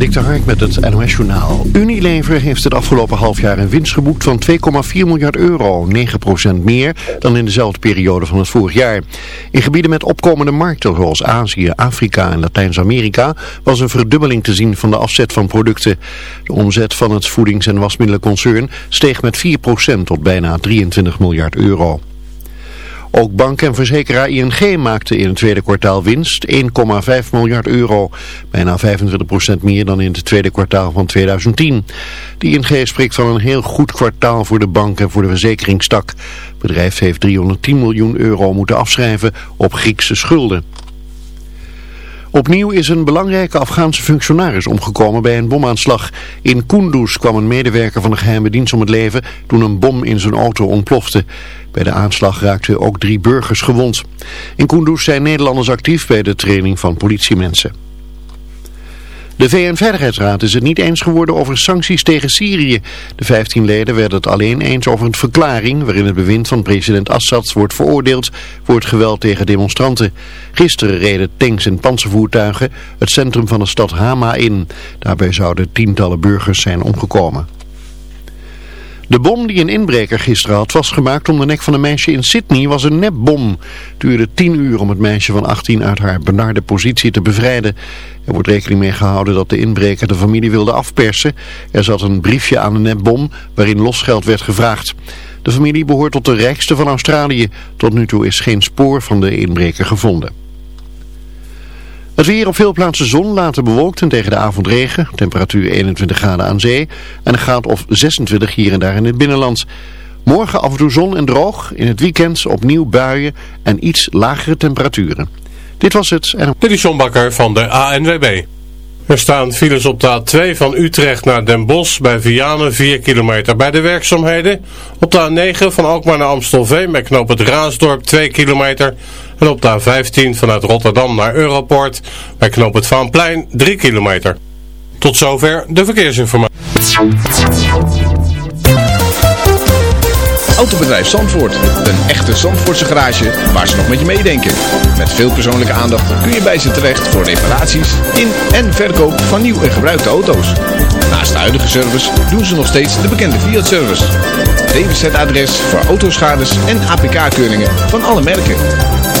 Dik de Hark met het NOS Journaal. Unilever heeft het afgelopen half jaar een winst geboekt van 2,4 miljard euro. 9% meer dan in dezelfde periode van het vorig jaar. In gebieden met opkomende markten zoals Azië, Afrika en Latijns-Amerika was een verdubbeling te zien van de afzet van producten. De omzet van het voedings- en wasmiddelenconcern steeg met 4% tot bijna 23 miljard euro. Ook bank en verzekeraar ING maakte in het tweede kwartaal winst 1,5 miljard euro. Bijna 25% meer dan in het tweede kwartaal van 2010. De ING spreekt van een heel goed kwartaal voor de bank en voor de verzekeringstak. Het bedrijf heeft 310 miljoen euro moeten afschrijven op Griekse schulden. Opnieuw is een belangrijke Afghaanse functionaris omgekomen bij een bomaanslag. In Kunduz kwam een medewerker van de geheime dienst om het leven toen een bom in zijn auto ontplofte. Bij de aanslag raakten ook drie burgers gewond. In Kunduz zijn Nederlanders actief bij de training van politiemensen. De VN-veiligheidsraad is het niet eens geworden over sancties tegen Syrië. De 15 leden werden het alleen eens over een verklaring waarin het bewind van president Assad wordt veroordeeld voor het geweld tegen demonstranten. Gisteren reden tanks en panzervoertuigen het centrum van de stad Hama in. Daarbij zouden tientallen burgers zijn omgekomen. De bom die een inbreker gisteren had vastgemaakt om de nek van een meisje in Sydney was een nepbom. Het duurde tien uur om het meisje van 18 uit haar benarde positie te bevrijden. Er wordt rekening mee gehouden dat de inbreker de familie wilde afpersen. Er zat een briefje aan de nepbom waarin losgeld werd gevraagd. De familie behoort tot de rijkste van Australië. Tot nu toe is geen spoor van de inbreker gevonden. Het weer op veel plaatsen zon, later bewolkt en tegen de avond regen. Temperatuur 21 graden aan zee en een graad of 26 hier en daar in het binnenland. Morgen af en toe zon en droog. In het weekend opnieuw buien en iets lagere temperaturen. Dit was het. En... Dit is van de ANWB. Er staan files op de A2 van Utrecht naar Den Bosch bij Vianen 4 kilometer bij de werkzaamheden. Op de A9 van Alkmaar naar Amstelveen bij knoop het Raasdorp 2 kilometer. En op de A15 vanuit Rotterdam naar Europort bij knoop het Vaanplein 3 kilometer. Tot zover de verkeersinformatie. Autobedrijf Zandvoort. Een echte Zandvoortse garage waar ze nog met je meedenken. Met veel persoonlijke aandacht kun je bij ze terecht voor reparaties in en verkoop van nieuw en gebruikte auto's. Naast de huidige service doen ze nog steeds de bekende Fiat-service. DWZ-adres voor autoschades en APK-keuringen van alle merken.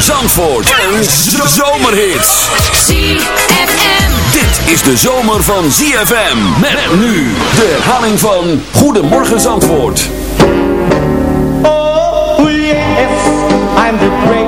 Zandvoort. Een zomerhit. ZFM. Dit is de zomer van ZFM. Met nu de herhaling van Goedemorgen Zandvoort. Oh yes, I'm the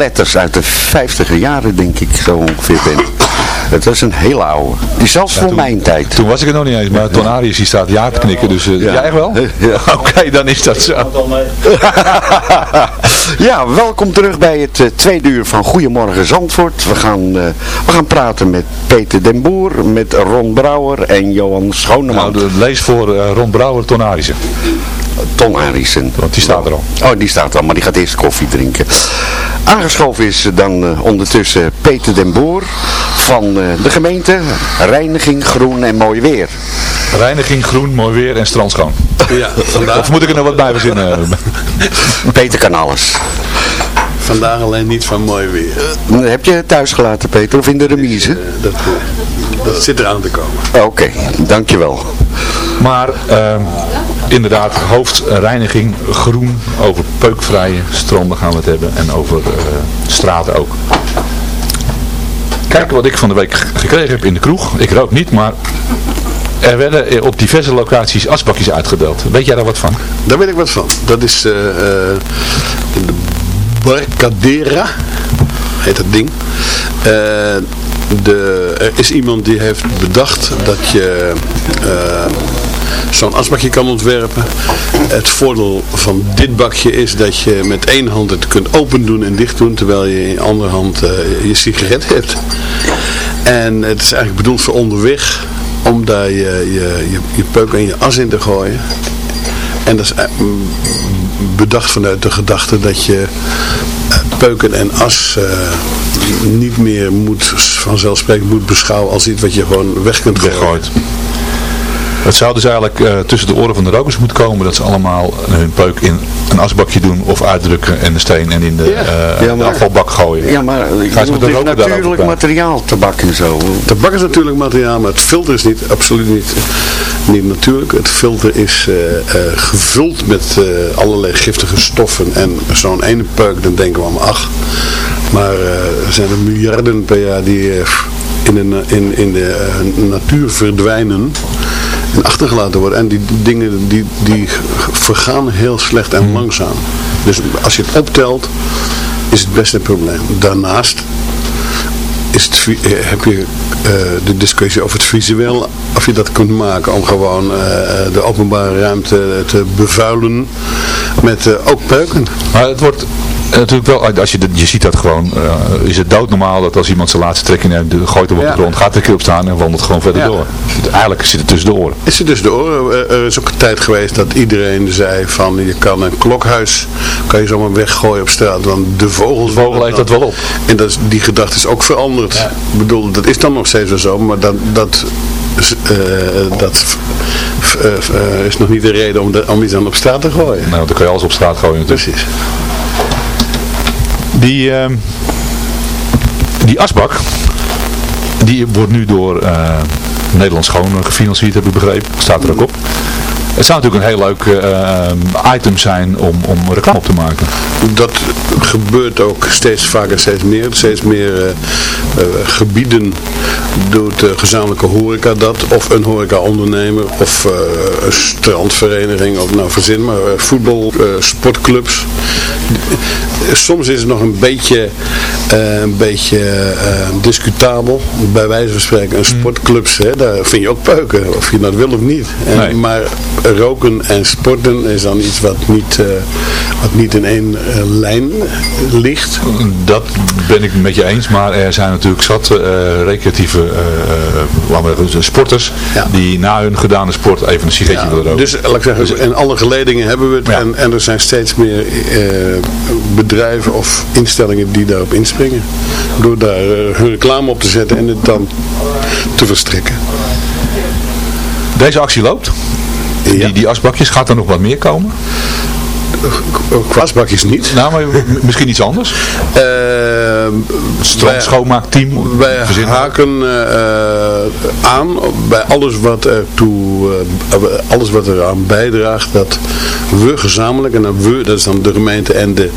Platters uit de 50 jaren, denk ik, zo ongeveer ben. Het was een hele oude. Zelfs voor mijn tijd. Toen was ik er nog niet eens, maar Ton Arius die staat ja te knikken, dus uh, ja. echt wel? Ja. Oké, dan is dat zo. ja, welkom terug bij het uh, tweede uur van Goedemorgen Zandvoort. We gaan, uh, we gaan praten met Peter den Boer, met Ron Brouwer en Johan Schoneman. Nou, lees voor Ron Brouwer, Ton Arissen. Ton Arissen. Want die staat er al. Oh, die staat er al, maar die gaat eerst koffie drinken. Aangeschoven is dan uh, ondertussen Peter den Boer van uh, de gemeente Reiniging, Groen en Mooi Weer. Reiniging, Groen, Mooi Weer en Strandschoon. Ja, vandaag. Of moet ik er nog wat bij verzinnen? Peter kan alles. Vandaag alleen niet van mooi weer. Uh, heb je thuis gelaten Peter of in de remise? dat, dat zit eraan te komen. Oké, okay, dankjewel. Maar ehm, inderdaad, hoofdreiniging groen, over peukvrije stranden gaan we het hebben en over uh, straten ook. Kijk wat ik van de week gekregen heb in de kroeg. Ik rook niet, maar er werden op diverse locaties asbakjes uitgedeeld. Weet jij daar wat van? Daar weet ik wat van. Dat is uh, uh, de Barcadera, heet dat ding. De, er is iemand die heeft bedacht dat je zo'n asbakje kan ontwerpen. Het voordeel van dit bakje is dat je met één hand het kunt open doen en dicht doen, terwijl je in je andere hand uh, je sigaret hebt. En het is eigenlijk bedoeld voor onderweg, om daar je, je, je, je peuk en je as in te gooien. En dat is bedacht vanuit de gedachte dat je peuken en as uh, niet meer moet, vanzelfsprekend moet beschouwen als iets wat je gewoon weg kunt gooien. Het zou dus eigenlijk uh, tussen de oren van de rokers moeten komen dat ze allemaal hun peuk in een asbakje doen of uitdrukken en de steen en in de, ja. ja, maar, de afvalbak gooien. Ja, maar met de natuurlijk materiaal, tabak en zo. Tabak is natuurlijk materiaal, maar het filter is niet, absoluut niet, niet natuurlijk. Het filter is gevuld met allerlei giftige stoffen en zo'n ene peuk, dan denken we allemaal, ach, maar er zijn er miljarden per jaar die in de, in, in de natuur verdwijnen en achtergelaten worden. En die dingen die, die vergaan heel slecht en langzaam. Dus als je het optelt, is het best een probleem. Daarnaast is het, heb je uh, de discussie over het visueel, of je dat kunt maken om gewoon uh, de openbare ruimte te bevuilen met uh, ook peuken. Maar het wordt natuurlijk wel, als je, je ziet dat gewoon, uh, is het doodnormaal dat als iemand zijn laatste trekking neemt, gooit hem op ja. de grond, gaat er een keer op staan en wandelt gewoon verder ja. door. Eigenlijk zit het tussen de oren. Is het tussen de oren? Er is ook een tijd geweest dat iedereen zei van, je kan een klokhuis, kan je zomaar weggooien op straat, want de vogels... De vogel heeft dat wel op. En dat is, die gedachte is ook veranderd. Ja. Ik bedoel, dat is dan nog steeds wel zo, maar dat... dat uh, dat uh, is nog niet de reden om, de, om iets aan op straat te gooien. Nou, dan kan je alles op straat gooien natuurlijk. Precies. Die, uh, die asbak, die wordt nu door uh, Nederland Schoon gefinancierd, heb ik begrepen. Staat er ook op. Het zou natuurlijk een heel leuk uh, item zijn om, om reclame op te maken. Dat gebeurt ook steeds vaker, steeds meer. Steeds meer uh, gebieden doet de gezamenlijke horeca dat, of een horeca-ondernemer, of eh, een strandvereniging, of nou verzin maar, eh, voetbal, eh, sportclubs. Soms is het nog een beetje, eh, een beetje eh, discutabel, bij wijze van spreken, een sportclubs, hè, daar vind je ook peuken, of je dat wil of niet. En, Nee. Maar roken en sporten is dan iets wat niet, eh, wat niet in één lijn ligt. Dat ben ik met je eens, maar er zijn natuurlijk zat recreatieve sporters Ja. die na hun gedane sport even een sigaretje Ja, willen roken. dus laat ik zeggen, in alle geledingen hebben we het Ja. en, en er zijn steeds meer bedrijven of instellingen die daarop inspringen. Door daar eh, hun reclame op te zetten en het dan te verstrekken. Deze actie loopt. Ja. Die, die asbakjes, gaat er nog wat meer komen? Kwasbakjes niet. Nou, maar misschien iets anders? Eh, Strand schoonmaakteam? Wij haken eh, aan bij alles wat, ertoe, eh, alles wat eraan bijdraagt dat we gezamenlijk, en dan we, dat is dan de gemeente en de,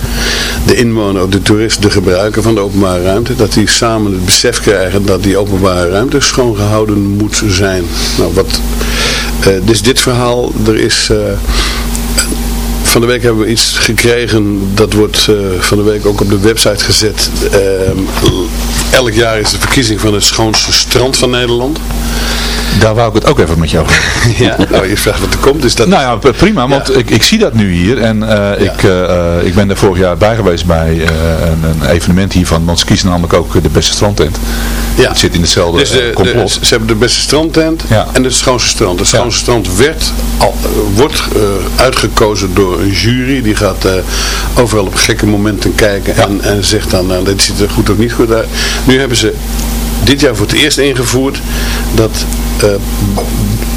de inwoner de toerist, de gebruiker van de openbare ruimte, dat die samen het besef krijgen dat die openbare ruimte schoongehouden moet zijn. Nou, wat, eh, dus dit verhaal, er is... van de week hebben we iets gekregen, dat wordt eh, van de week ook op de website gezet. Ehm, elk jaar is de verkiezing van het schoonste strand van Nederland. Daar wou ik het ook even met je over. Ja. nou, je vraagt wat er komt, is dat... Nou ja, prima, want Ja. ik, ik zie dat nu hier en eh, ik, eh, ik ben er vorig jaar bij geweest bij een, een evenement hiervan, want ze kiezen namelijk ook de beste strandtent. Ja. Het zit in hetzelfde Dus de, eh, de- complot. ze hebben de beste strandtent Ja. en het schoonste strand. Het schoonste strand werd al, eh, wordt eh, uitgekozen door een jury. Die gaat overal op gekke momenten kijken en, en zegt dan, nou, dit ziet er goed of niet goed uit. Nu hebben ze dit jaar voor het eerst ingevoerd dat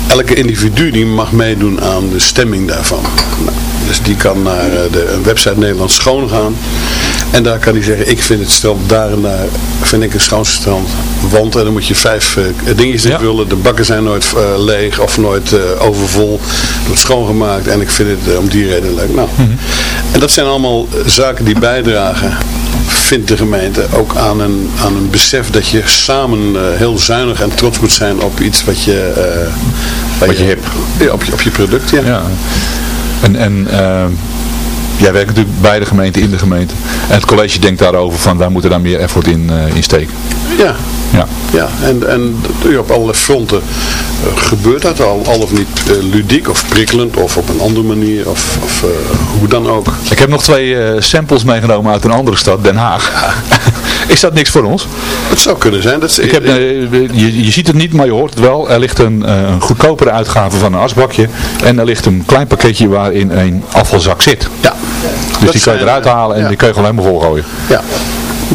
elke individu die mag meedoen aan de stemming daarvan. Nou, dus die kan naar de website Nederland Schoon gaan. En daar kan hij zeggen, ik vind het strand daar en daar, vind ik een schoonste strand. Want en dan moet je vijf eh, dingetjes Ja. invullen. De bakken zijn nooit eh, leeg of nooit eh, overvol. Het wordt schoongemaakt en ik vind het om die reden leuk. Nou, En dat zijn allemaal zaken die bijdragen, vindt de gemeente, ook aan een, aan een besef dat je samen heel zuinig en trots moet zijn op iets wat je, waar Wat je hebt. Ja, op, je, op je product, ja. Ja. En, en jij werkt natuurlijk bij de gemeente, in de gemeente. En het college denkt daarover van, wij moeten daar meer effort in, eh, in steken. Ja, Ja. ja. En, en op allerlei fronten eh, gebeurt dat al, al of niet eh, ludiek of prikkelend of op een andere manier of, of hoe dan ook. Ik heb nog twee samples meegenomen uit een andere stad, Den Haag. Is dat niks voor ons? Het zou kunnen zijn. Dat is, Ik heb, je, je ziet het niet, maar je hoort het wel. Er ligt een, een goedkopere uitgave van een asbakje. En er ligt een klein pakketje waarin een afvalzak zit. ja. Dus Dat die kan je eruit halen en ja. die kun je gewoon helemaal volgooien. Ja.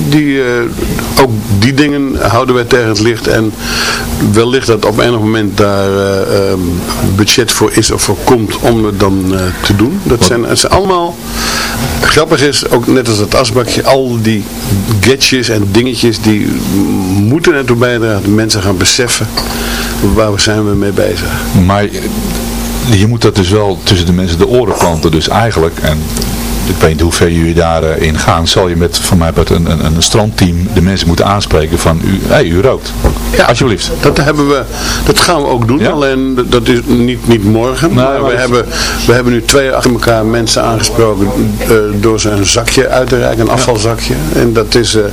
Die, eh, ook die dingen houden wij tegen het licht en wellicht dat op enig moment daar eh, ehm, budget voor is of voor komt om het dan eh, te doen. Dat zijn, het zijn allemaal, grappig is, ook net als het asbakje, al die gadgets en dingetjes die moeten ertoe bijdragen dat mensen gaan beseffen waar zijn we mee bezig. Maar je moet dat dus wel tussen de mensen de oren planten. Dus eigenlijk, en ik weet niet hoe ver jullie daarin gaan, zal je met van mij een, een, een strandteam de mensen moeten aanspreken van, u, hey, u rookt. Ja. Alsjeblieft. Dat, hebben we, dat gaan we ook doen, Ja? alleen dat is niet, niet morgen. Nee, maar maar we, hebben, we hebben nu twee achter elkaar mensen aangesproken eh, door ze een zakje uit te reiken, een afvalzakje. En dat is eh,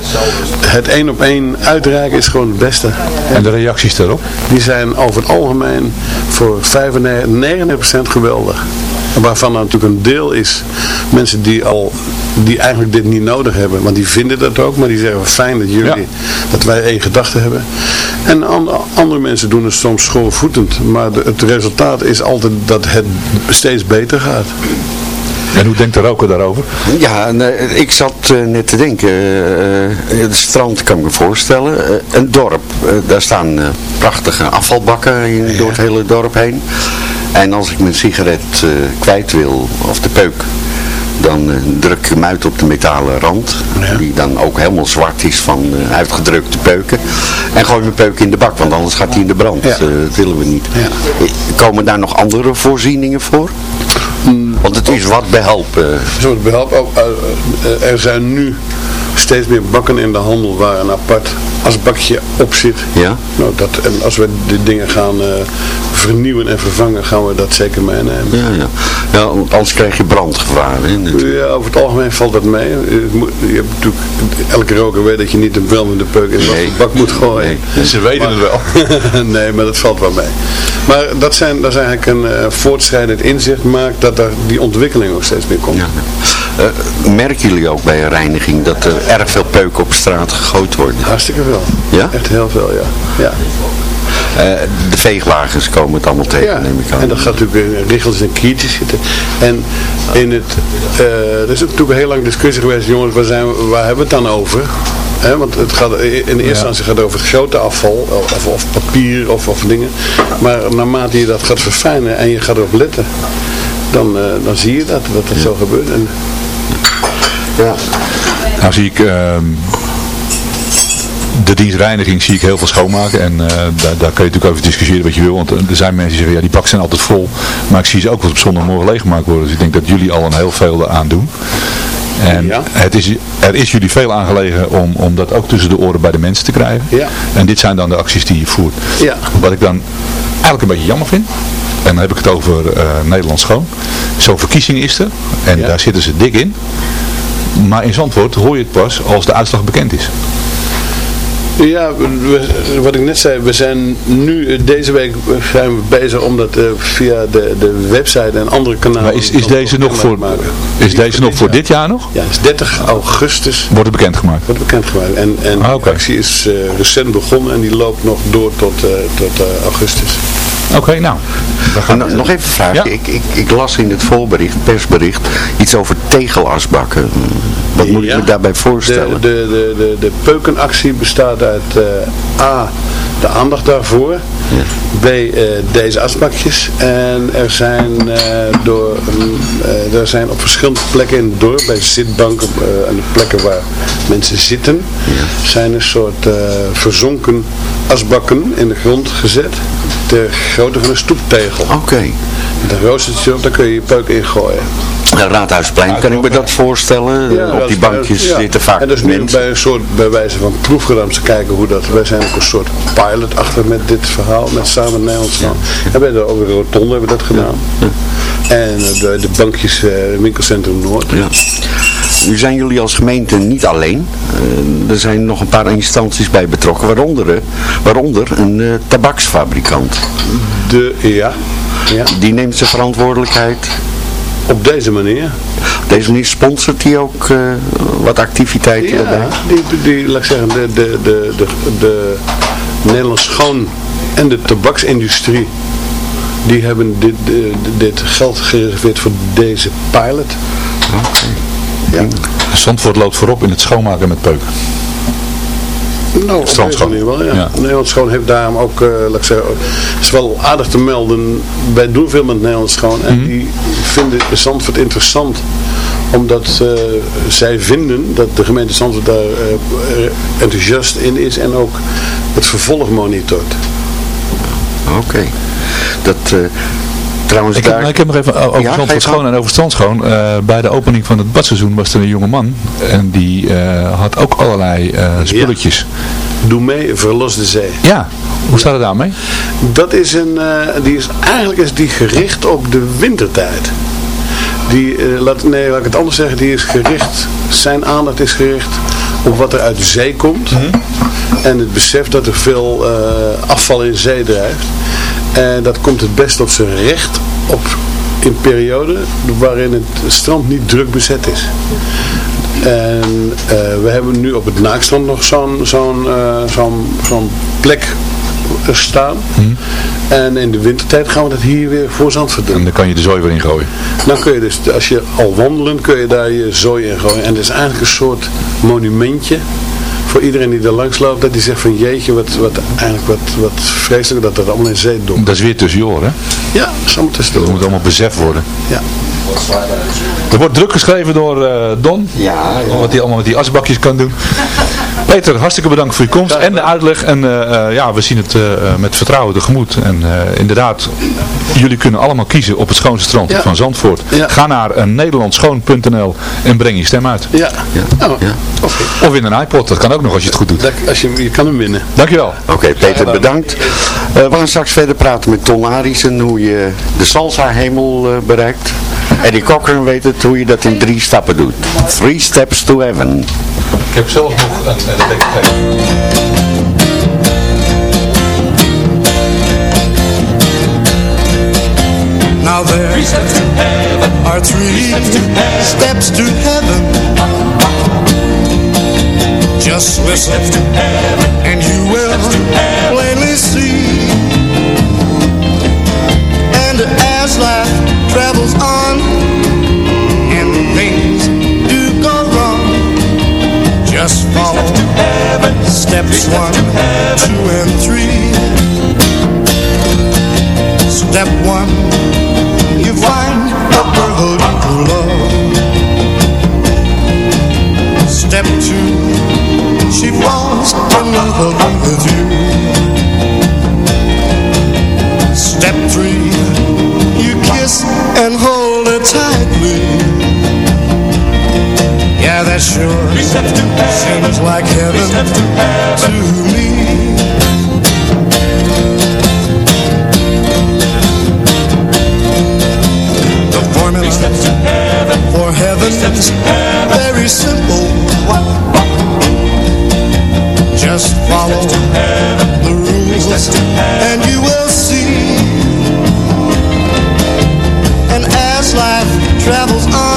het één op één uitreiken is gewoon het beste. En de reacties daarop? Die zijn over het algemeen voor 95, 99% geweldig. Waarvan er natuurlijk een deel is mensen die al die eigenlijk dit niet nodig hebben. Want die vinden dat ook. Maar die zeggen fijn dat jullie Ja. dat wij één gedachte hebben. En an- andere mensen doen het soms schoolvoetend. Maar de- het resultaat is altijd dat het steeds beter gaat. En hoe denkt de roker daarover? Ja, nee, ik zat eh, net te denken. eh, eh, het strand kan ik me voorstellen. Eh, een dorp. daar staan eh, prachtige afvalbakken in, door het hele dorp heen. En als ik mijn sigaret eh, kwijt wil, of de peuk, dan eh, druk ik hem uit op de metalen rand. Ja. Die dan ook helemaal zwart is van eh, uitgedrukte peuken. En gooi mijn peuk in de bak, want anders gaat hij in de brand. Ja. Dat willen we niet. Ja. Komen daar nog andere voorzieningen voor? Want het is wat behelpen. Zo het behelp, ook, eh, eh, er zijn nu steeds meer bakken in de handel waar een apart asbakje op zit. Ja? Nou, dat, en als we die dingen gaan vernieuwen en vervangen, gaan we dat zeker meenemen. Ja, ja. ja want anders krijg je brandgevaar. Hè. Ja, over het algemeen valt dat mee. Je, hebt natuurlijk, elke roker weet dat je niet een brandende peuk in de Nee. bak moet gooien. Nee. Ze weten het wel. nee, maar dat valt wel mee. Maar dat, zijn, dat is eigenlijk een eh, voortschrijdend inzicht maakt dat er die ontwikkeling ook steeds meer komt. Ja. Eh, merken jullie ook bij een reiniging dat er erg veel peuken op straat gegooid worden? Hartstikke veel. Ja? Echt heel veel, ja. ja. Eh, de veegwagens komen het allemaal tegen, Ja, neem ik aan. en dat gaat natuurlijk in riggels en kiertjes zitten. En in het, eh, er is natuurlijk een heel lang discussie geweest, jongens, waar, zijn we, waar hebben we het dan over? Hè, want het gaat, in de eerste instantie gaat het over het grote afval, of, of papier of, of dingen. Maar naarmate je dat gaat verfijnen en je gaat erop letten, dan, eh, dan zie je dat, dat dat zo gebeurt. En, Ja. Nou zie ik ehm, de dienstreiniging zie ik heel veel schoonmaken en eh, daar, daar kun je natuurlijk over discussiëren wat je wil, want er zijn mensen die zeggen ja die bakken zijn altijd vol, maar ik zie ze ook wel op zondagmorgen leeggemaakt worden, dus ik denk dat jullie al een heel veel aan doen. En Ja. het is, er is jullie veel aangelegen om, om dat ook tussen de oren bij de mensen te krijgen. Ja. En dit zijn dan de acties die je voert. Ja. Wat ik dan eigenlijk een beetje jammer vind, en dan heb ik het over eh, Nederland schoon. Zo'n verkiezing is er en daar zitten ze dik in. Maar in Zandvoort hoor je het pas als de uitslag bekend is. Ja, we- wat ik net zei, we zijn nu, eh, deze week zijn we bezig om dat eh, via de, de website en andere kanalen Maar is, is deze nog voor, maken. is deze nog voor dit jaar nog? Ja, het is 30 augustus Wordt het bekendgemaakt? wordt bekendgemaakt. En, en Ah, de actie is eh, recent begonnen en die loopt nog door tot, eh, tot eh, augustus. Oké, nou. we gaan- nog- nog even een vraag. Ja. Ik, ik, ik las in het voorbericht, persbericht, iets over tegelasbakken. Wat moet ik Ja. me daarbij voorstellen? de, de, de, de peukenactie bestaat uit eh, A, de aandacht daarvoor. B, eh, deze asbakjes. En er zijn, eh, door, mm, er zijn op verschillende plekken in het dorp, bij zitbanken en de plekken waar mensen zitten, zijn een soort verzonken asbakken in de grond gezet. Ter grootte van een stoeptegel. Oké. Met een roostertje daar kun je je peuk in gooien. Nou, Raadhuisplein, kan ik me dat voorstellen? Ja, Op die bankjes ja. zitten vaak En is nu mensen. bij een soort, bij wijze van proefgedaan te kijken hoe dat, wij zijn ook een soort pilot achter met dit verhaal, met samen Nederlands van. En bij de ook een rotonde hebben we dat gedaan. En eh, de, de bankjes, eh, winkelcentrum Noord. Ja. Nu zijn jullie als gemeente niet alleen. Eh, er zijn nog een paar instanties bij betrokken, waaronder, eh, waaronder een eh, tabaksfabrikant. De, ja, ja, Die neemt zijn verantwoordelijkheid. op deze manier. Deze manier sponsort hij ook eh, wat activiteiten Ja, erbij. die, die, laat ik zeggen, de, de, de, de, de Nederlands schoon en de tabaksindustrie, die hebben dit, dit geld gereserveerd voor deze pilot. Ja. Zandvoort loopt voorop in het schoonmaken met peuken. Nou, op manier wel, ja. Ja. Nederland Schoon heeft daarom ook, eh, laat ik zeggen, het is wel aardig te melden, wij doen veel met Nederland Schoon en die vinden Zandvoort interessant omdat eh, zij vinden dat de gemeente Zandvoort daar eh, enthousiast in is en ook het vervolg monitort. Oké. Dat, eh, trouwens Ik heb, nou, ik heb nog even over Ja, Zandvoort schoon en over strandschoon. Eh bij de opening van het badseizoen was er een jonge man. En die eh, had ook allerlei eh, spulletjes. Doe mee, verlos de zee. Ja. Hoe staat het daarmee? Dat is een, die is, eigenlijk is die gericht op de wintertijd. Die, laat, nee, laat ik het anders zeggen, die is gericht, zijn aandacht is gericht op wat er uit de zee komt. En het besef dat er veel afval in zee drijft. En dat komt het best op zijn recht op in perioden waarin het strand niet druk bezet is. En eh, we hebben nu op het Naakstrand nog zo'n zo'n eh, zo'n zo'n plek staan. En in de wintertijd gaan we dat hier weer voor Zandvoort doen. En dan kan je de zooi weer in gooien. Dan kun je dus, als je al wandelen, kun je daar je zooi in gooien. En het is eigenlijk een soort monumentje voor iedereen die er langs loopt, dat die zegt van jeetje, wat, wat, eigenlijk wat, wat vreselijk dat dat allemaal in zee doet. Dat is weer tussen je oren. Ja, dat is allemaal tussen de Dat moet allemaal beseft worden. Ja. Er wordt druk geschreven door eh, Don. Ja, Wat hij allemaal met die asbakjes kan doen. Peter, hartstikke bedankt voor je komst en de uitleg. En eh, eh, ja, we zien het eh, met vertrouwen tegemoet. En eh, inderdaad, jullie kunnen allemaal kiezen op het schoonste strand Ja. van Zandvoort. Ja. Ga naar uh, nederlandschoon.nl en breng je stem uit. Ja, oké. Of in een iPod, dat kan ook nog als je het goed doet. Dat- Als je, je kan hem winnen. Dankjewel. Oké, Peter, bedankt. Eh, we gaan straks verder praten met Ton Arissen hoe je de salsa-hemel eh, bereikt. Eddie Cochran weet het hoe je dat in drie stappen doet. Three steps to heaven. Ik heb zelf nog een, Now there are three steps to heaven. Just listen and you will plainly see. Steps one, two, and three. Step one, you find a girl you love. Step two, she falls in love with you. Step three, you kiss and hold her tightly. Yeah, that sure seems like heaven to me. The formula for heaven is very simple. Just follow the rules and you will see. And as life travels on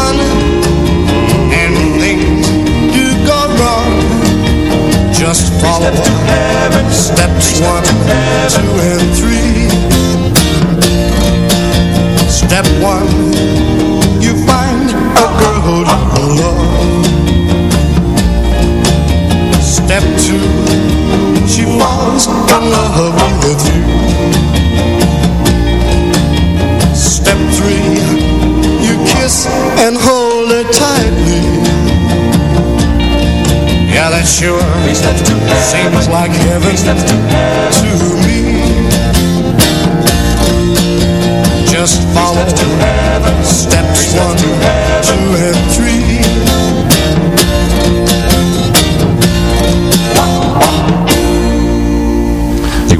follow steps one, two, and three. Step one, you find a girl you love. Step two, she falls in love with you. Step three, you kiss and hold that sure seems like heaven to me. Just follow steps one, two, and three.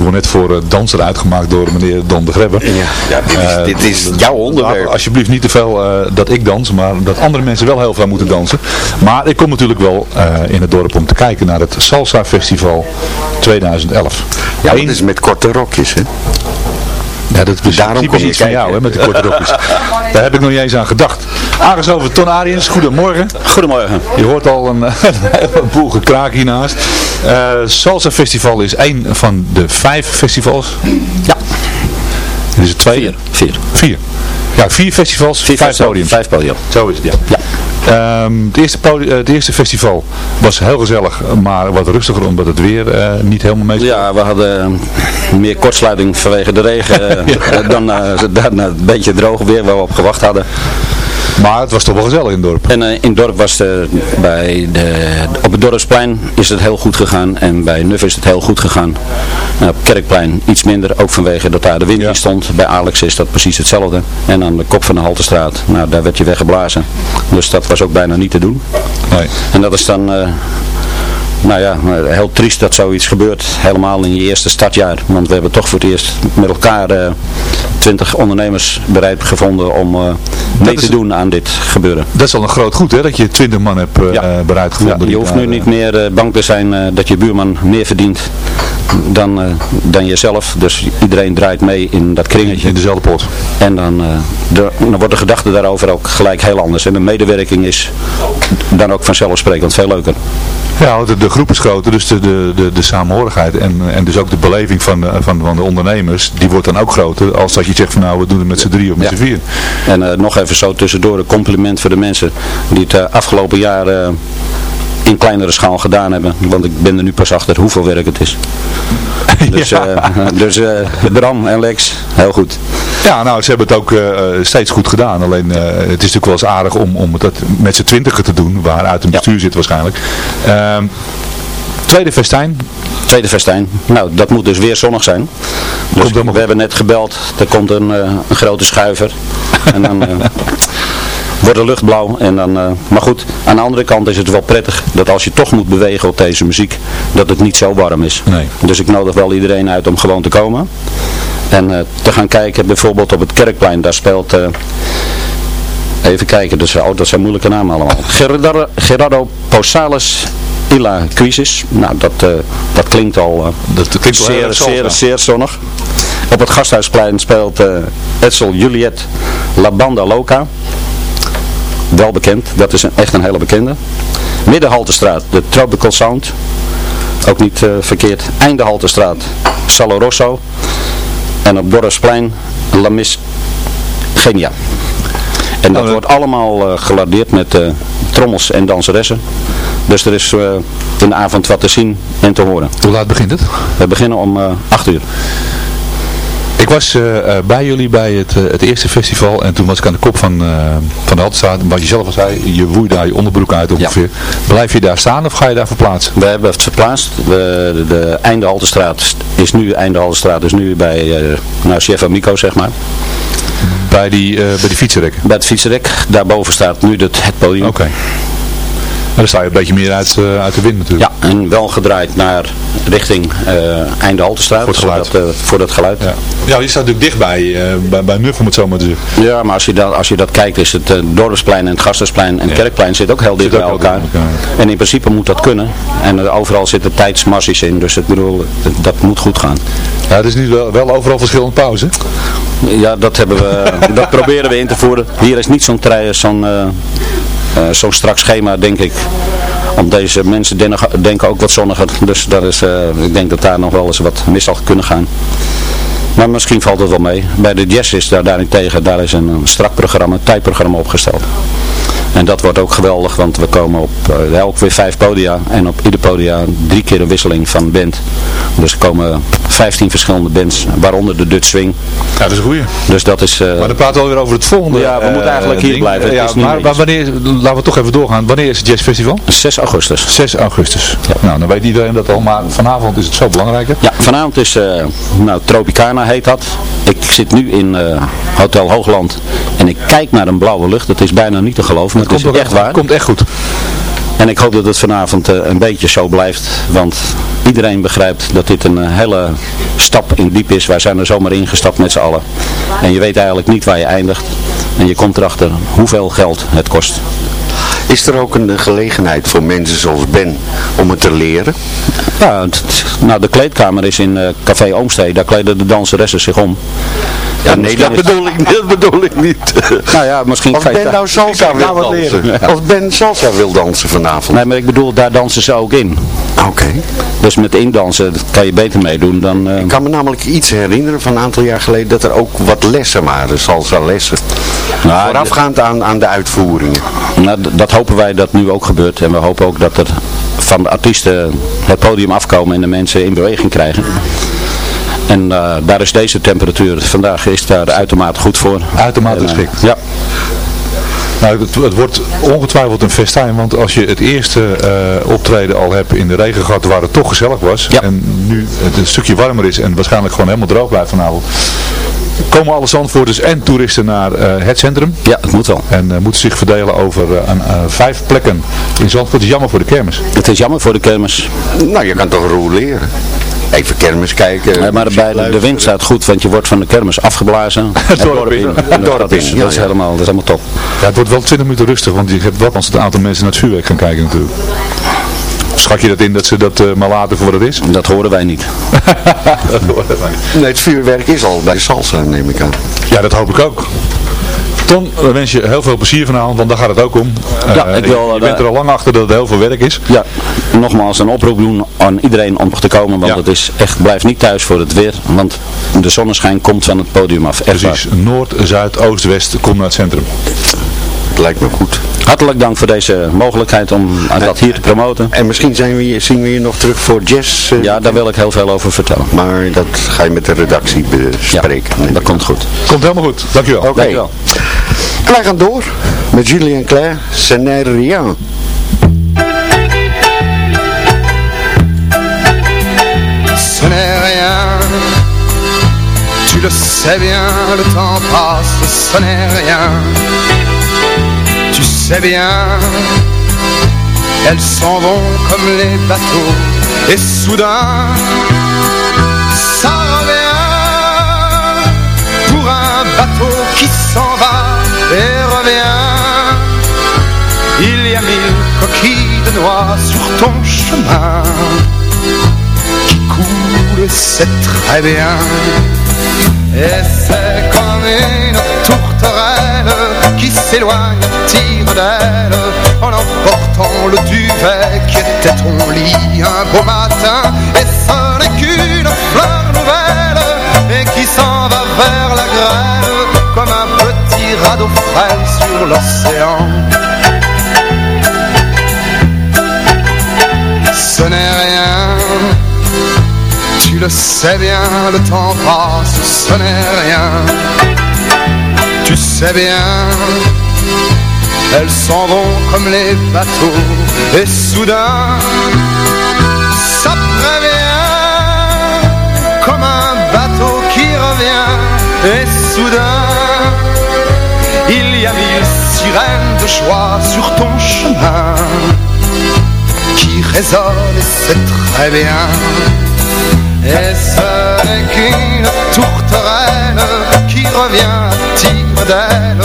Word net voor eh, danser uitgemaakt door meneer Don de Grebbe. Ja, ja dit, is, Eh, dit is jouw onderwerp. Laat alsjeblieft niet te veel eh, dat ik dans, maar dat andere mensen wel heel veel moeten dansen. Maar ik kom natuurlijk wel eh, in het dorp om te kijken naar het Salsa Festival 2011. Ja, dat Eén- is met korte rokjes, hè? ja, dat is Daarom typisch kom je iets van kijken. jou, hè, met de korte rokjes. Daar heb ik nog niet eens aan gedacht. Aangeschoven Ton Ariens, goedemorgen. Goedemorgen. Je hoort al een, een heleboel gekraak hiernaast. Eh Salsa Festival is één van de vijf festivals. Ja. Dit is het tweede. Vier. Vier. Vier. Ja, vier festivals, Vier vijf podiums. Vijf podium. Zo is het, ja. Ja. Ehm, het, eerste podi- eh, het eerste festival was heel gezellig, maar wat rustiger omdat het weer eh, niet helemaal mee Ja, we hadden eh, meer kortsluiting vanwege de regen dan, eh, dan het beetje droog weer waar we op gewacht hadden. Maar het was toch wel gezellig in het dorp. En eh, in het dorp was de, bij de, op het dorpsplein is het heel goed gegaan en bij Nuff is het heel goed gegaan. Nou, op Kerkplein iets minder, ook vanwege dat daar de wind in stond. Bij Alex is dat precies hetzelfde. En aan de kop van de Haltestraat, nou daar werd je weggeblazen. Dus dat was ook bijna niet te doen. Nee. En dat is dan, eh, nou ja, heel triest dat zoiets gebeurt. Helemaal in je eerste startjaar. Want we hebben toch voor het eerst met elkaar eh, twintig ondernemers bereid gevonden om eh, mee is- te doen aan dit gebeuren. Dat is al een groot goed hè, dat je twintig man hebt Ja. bereid gevonden. Ja, je hoeft nu niet meer bang te zijn dat je buurman meer verdient dan, dan jezelf. Dus iedereen draait mee in dat kringetje. in dezelfde pot. En dan, de- dan wordt de gedachte daarover ook gelijk heel anders. En de medewerking is dan ook vanzelfsprekend veel leuker. Ja, de, de groep is groter, dus de, de, de, de samenhorigheid en, en dus ook de beleving van de, van, van de ondernemers, die wordt dan ook groter als dat je zegt van nou we doen het met z'n drie of met Ja. z'n vier. En eh, nog even zo tussendoor een compliment voor de mensen die het eh, afgelopen jaar eh, in kleinere schaal gedaan hebben. Want ik ben er nu pas achter hoeveel werk het is. Dus, Ja. eh, dus eh, Bram en Lex, heel goed. Ja, nou, ze hebben het ook eh, steeds goed gedaan. Alleen, het is natuurlijk wel eens aardig om, om het met z'n twintigen te doen, waar uit een bestuur zit waarschijnlijk. Ehm, tweede festijn. Tweede festijn. Nou, dat moet dus weer zonnig zijn. Dus we hebben net gebeld. Er komt een, een grote schuiver. En dan wordt de lucht blauw. En dan, eh, maar goed, aan de andere kant is het wel prettig dat als je toch moet bewegen op deze muziek, dat het niet zo warm is. Nee. Dus ik nodig wel iedereen uit om gewoon te komen. En eh, te gaan kijken, bijvoorbeeld op het Kerkplein, daar speelt... eh, Even kijken, dus, oh, dat zijn moeilijke namen allemaal. Gerardo, Gerardo Posales Ila Crisis. Nou, dat, dat klinkt al Dat klinkt zeer, zeer, salsa. zeer zonnig. Op het Gasthuisplein speelt Edsel Juliet La Banda Loca. Wel bekend, dat is een, echt een hele bekende. Middenhaltestraat, de Tropical Sound. Ook niet eh, verkeerd. Einde Haltestraat, Salo Rosso. En op Dorpsplein, La Miss Genia. En dat Oh, wordt allemaal eh, gelardeerd met eh, trommels en danseressen. Dus er is in de avond wat te zien en te horen. Hoe laat begint het? We beginnen om eh 8 uur. Ik was eh, eh, bij jullie bij het, eh, het eerste festival en toen was ik aan de kop van, van de Haltestraat. Wat je zelf al zei, je woei daar je onderbroek uit ongeveer. Blijf je daar staan of ga je daar verplaatsen? We hebben het verplaatst. We, de, de Einde Haltestraat is nu, Einde Haltestraat is nu bij uh, nou, Chef Amico zeg maar. Bij die, eh, bij die fietsenrek? Bij het fietsenrek. Daarboven staat nu het, het podium. Oké. Dan sta je een beetje meer uit, eh, uit de wind natuurlijk. Ja, en wel gedraaid naar richting eh Einde Haltestraat. Voor het geluid. Zodat, eh, voor dat geluid. Ja. ja, die staat natuurlijk dichtbij, bij, bij Nuff om het zo maar te zeggen. Ja, maar als je, dat, als je dat kijkt is het Dorpsplein en het Gasthuisplein en het Kerkplein zit ook heel dicht bij elkaar. En in principe moet dat kunnen. En overal zitten tijdsmassies in, dus ik bedoel, dat, dat moet goed gaan. Ja, het is nu wel, wel overal verschillende pauze. Ja, dat, hebben we, dat proberen we in te voeren. Hier is niet zo'n trein- zo'n uh, zo'n strak schema, denk ik. Om deze mensen denken, ook wat zonniger. Dus dat is, uh, ik denk dat daar nog wel eens wat mis zal kunnen gaan. Maar misschien valt het wel mee. Bij de jazz is daar daarentegen, daar is een, een strak programma, een tijdprogramma opgesteld. En dat wordt ook geweldig, want we komen op uh, elk weer vijf podia. En op ieder podia drie keer een wisseling van band. Dus er komen vijftien verschillende bands, waaronder de Dutch Swing. Ja, dat is een goeie. Dus dat is... Uh, maar dan praten we alweer over het volgende. Ja, we uh, moeten eigenlijk hier ding. blijven. Ja, maar, maar wanneer, laten we toch even doorgaan. Wanneer is het jazzfestival? 6 augustus. 6 augustus. Ja. Nou, dan weet iedereen dat al, maar vanavond is het zo belangrijker. Ja, vanavond is, nou, Tropicana heet dat. Ik zit nu in Hotel Hoogland en ik kijk naar een blauwe lucht. Dat is bijna niet te geloven, het, het is echt waar. Het komt echt goed. En ik hoop dat het vanavond uh, een beetje zo blijft, want iedereen begrijpt dat dit een uh, hele stap in diep is. Wij zijn er zomaar ingestapt met z'n allen. En je weet eigenlijk niet waar je eindigt. En je komt erachter hoeveel geld het kost. Is er ook een gelegenheid voor mensen zoals Ben om het te leren? Ja, nou de kleedkamer is in uh, Café Oomstee. Daar kleden de danseressen zich om. Ja, nee, dat bedoel, ik, dat bedoel ik niet. Nou ja, misschien Of Ben nou salsa wil. Leren. Of Ben salsa wil dansen vanavond. Nee, maar ik bedoel, daar dansen ze ook in. Oké. Dus met indansen kan je beter meedoen dan... Uh... Ik kan me namelijk iets herinneren van een aantal jaar geleden dat er ook wat lessen waren, salsa lessen. Nou, Voorafgaand aan, aan de uitvoeringen. Nou, dat hopen wij dat nu ook gebeurt. En we hopen ook dat er van de artiesten het podium afkomen en de mensen in beweging krijgen. En uh, daar is deze temperatuur vandaag is daar uitermate goed voor. Uitermate geschikt. Ja. Nou, het, het, wordt ongetwijfeld een festijn, want als je het eerste uh, optreden al hebt in de regen gehad waar het toch gezellig was, ja. en nu het een stukje warmer is en waarschijnlijk gewoon helemaal droog blijft vanavond, komen alle Zandvoorters en toeristen naar uh, het centrum. Ja, het moet wel. En uh, moeten zich verdelen over uh, een, vijf plekken in Zandvoort. Het is jammer voor de kermis. Het is jammer voor de kermis. Nou, je kan toch roleren. Even kermis kijken. Ja, maar bij de, de wind staat goed, want je wordt van de kermis afgeblazen. het dorp in. Het dorp in. Dat is, helemaal, dat is helemaal top. Ja, het wordt wel 20 minuten rustig, want je hebt wat als het aantal mensen naar het vuurwerk gaan kijken natuurlijk. Schat je dat in dat ze dat uh, maar laten voor wat het is? Dat horen wij niet. dat horen wij niet. Nee, het vuurwerk is al bij salsa, neem ik aan. Ja, dat hoop ik ook. Tom, dan wens je heel veel plezier vanavond, want daar gaat het ook om. Ja, uh, ik wil, je bent er al lang achter dat het heel veel werk is. Ja, nogmaals een oproep doen aan iedereen om te komen, want ja. het is echt, blijf niet thuis voor het weer, want de zonneschijn komt van het podium af. Echt Precies, waar. noord, zuid, oost, west, kom naar het centrum. Lijkt me goed. Hartelijk dank voor deze mogelijkheid om dat hier te promoten. En misschien zijn we zien we hier nog terug voor jazz. eh, Ja, daar wil ik heel veel over vertellen. Maar dat ga je met de redactie bespreken. Dat komt goed. Komt helemaal goed. Dankjewel. Oké. Dankjewel. En wij gaan door met Julien Claire, Ce n'est rien. ce n'est rien. Tu le sais bien, le temps passe, ce n'est rien. Sais bien, elles s'en vont comme les bateaux, et soudain, ça revient pour un bateau qui s'en va et revient. Il y a mille coquilles de noix sur ton chemin qui coule, c'est très bien. Et c'est comme une tourterelle qui s'éloigne, tire d'elle en emportant le duvet qui était ton lit un beau matin. Et ce n'est qu'une fleur nouvelle et qui s'en va vers la grève comme un petit radeau frêle sur l'océan. Ce n'est rien le sais bien, le temps passe, ce n'est rien. Tu sais bien, elles s'en vont comme les bateaux, et soudain, ça prévient, comme un bateau qui revient, et soudain, il y a mille sirènes de joie sur ton chemin, qui résonnent, et c'est très bien. Et ce n'est qu'une tourterelle qui revient à d'aile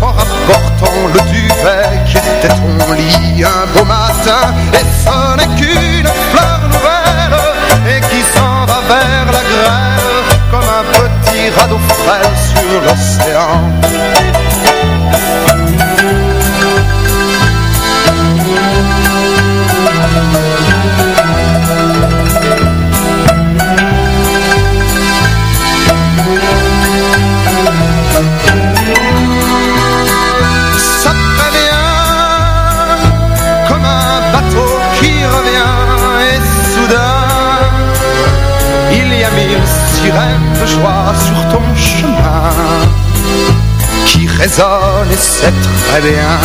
en rapportant le duvet qui était ton lit un beau matin? Et ce n'est qu'une fleur nouvelle et qui s'en va vers la grève comme un petit radeau frêle sur l'océan. De joie sur ton chemin qui résonnent et c'est très bien.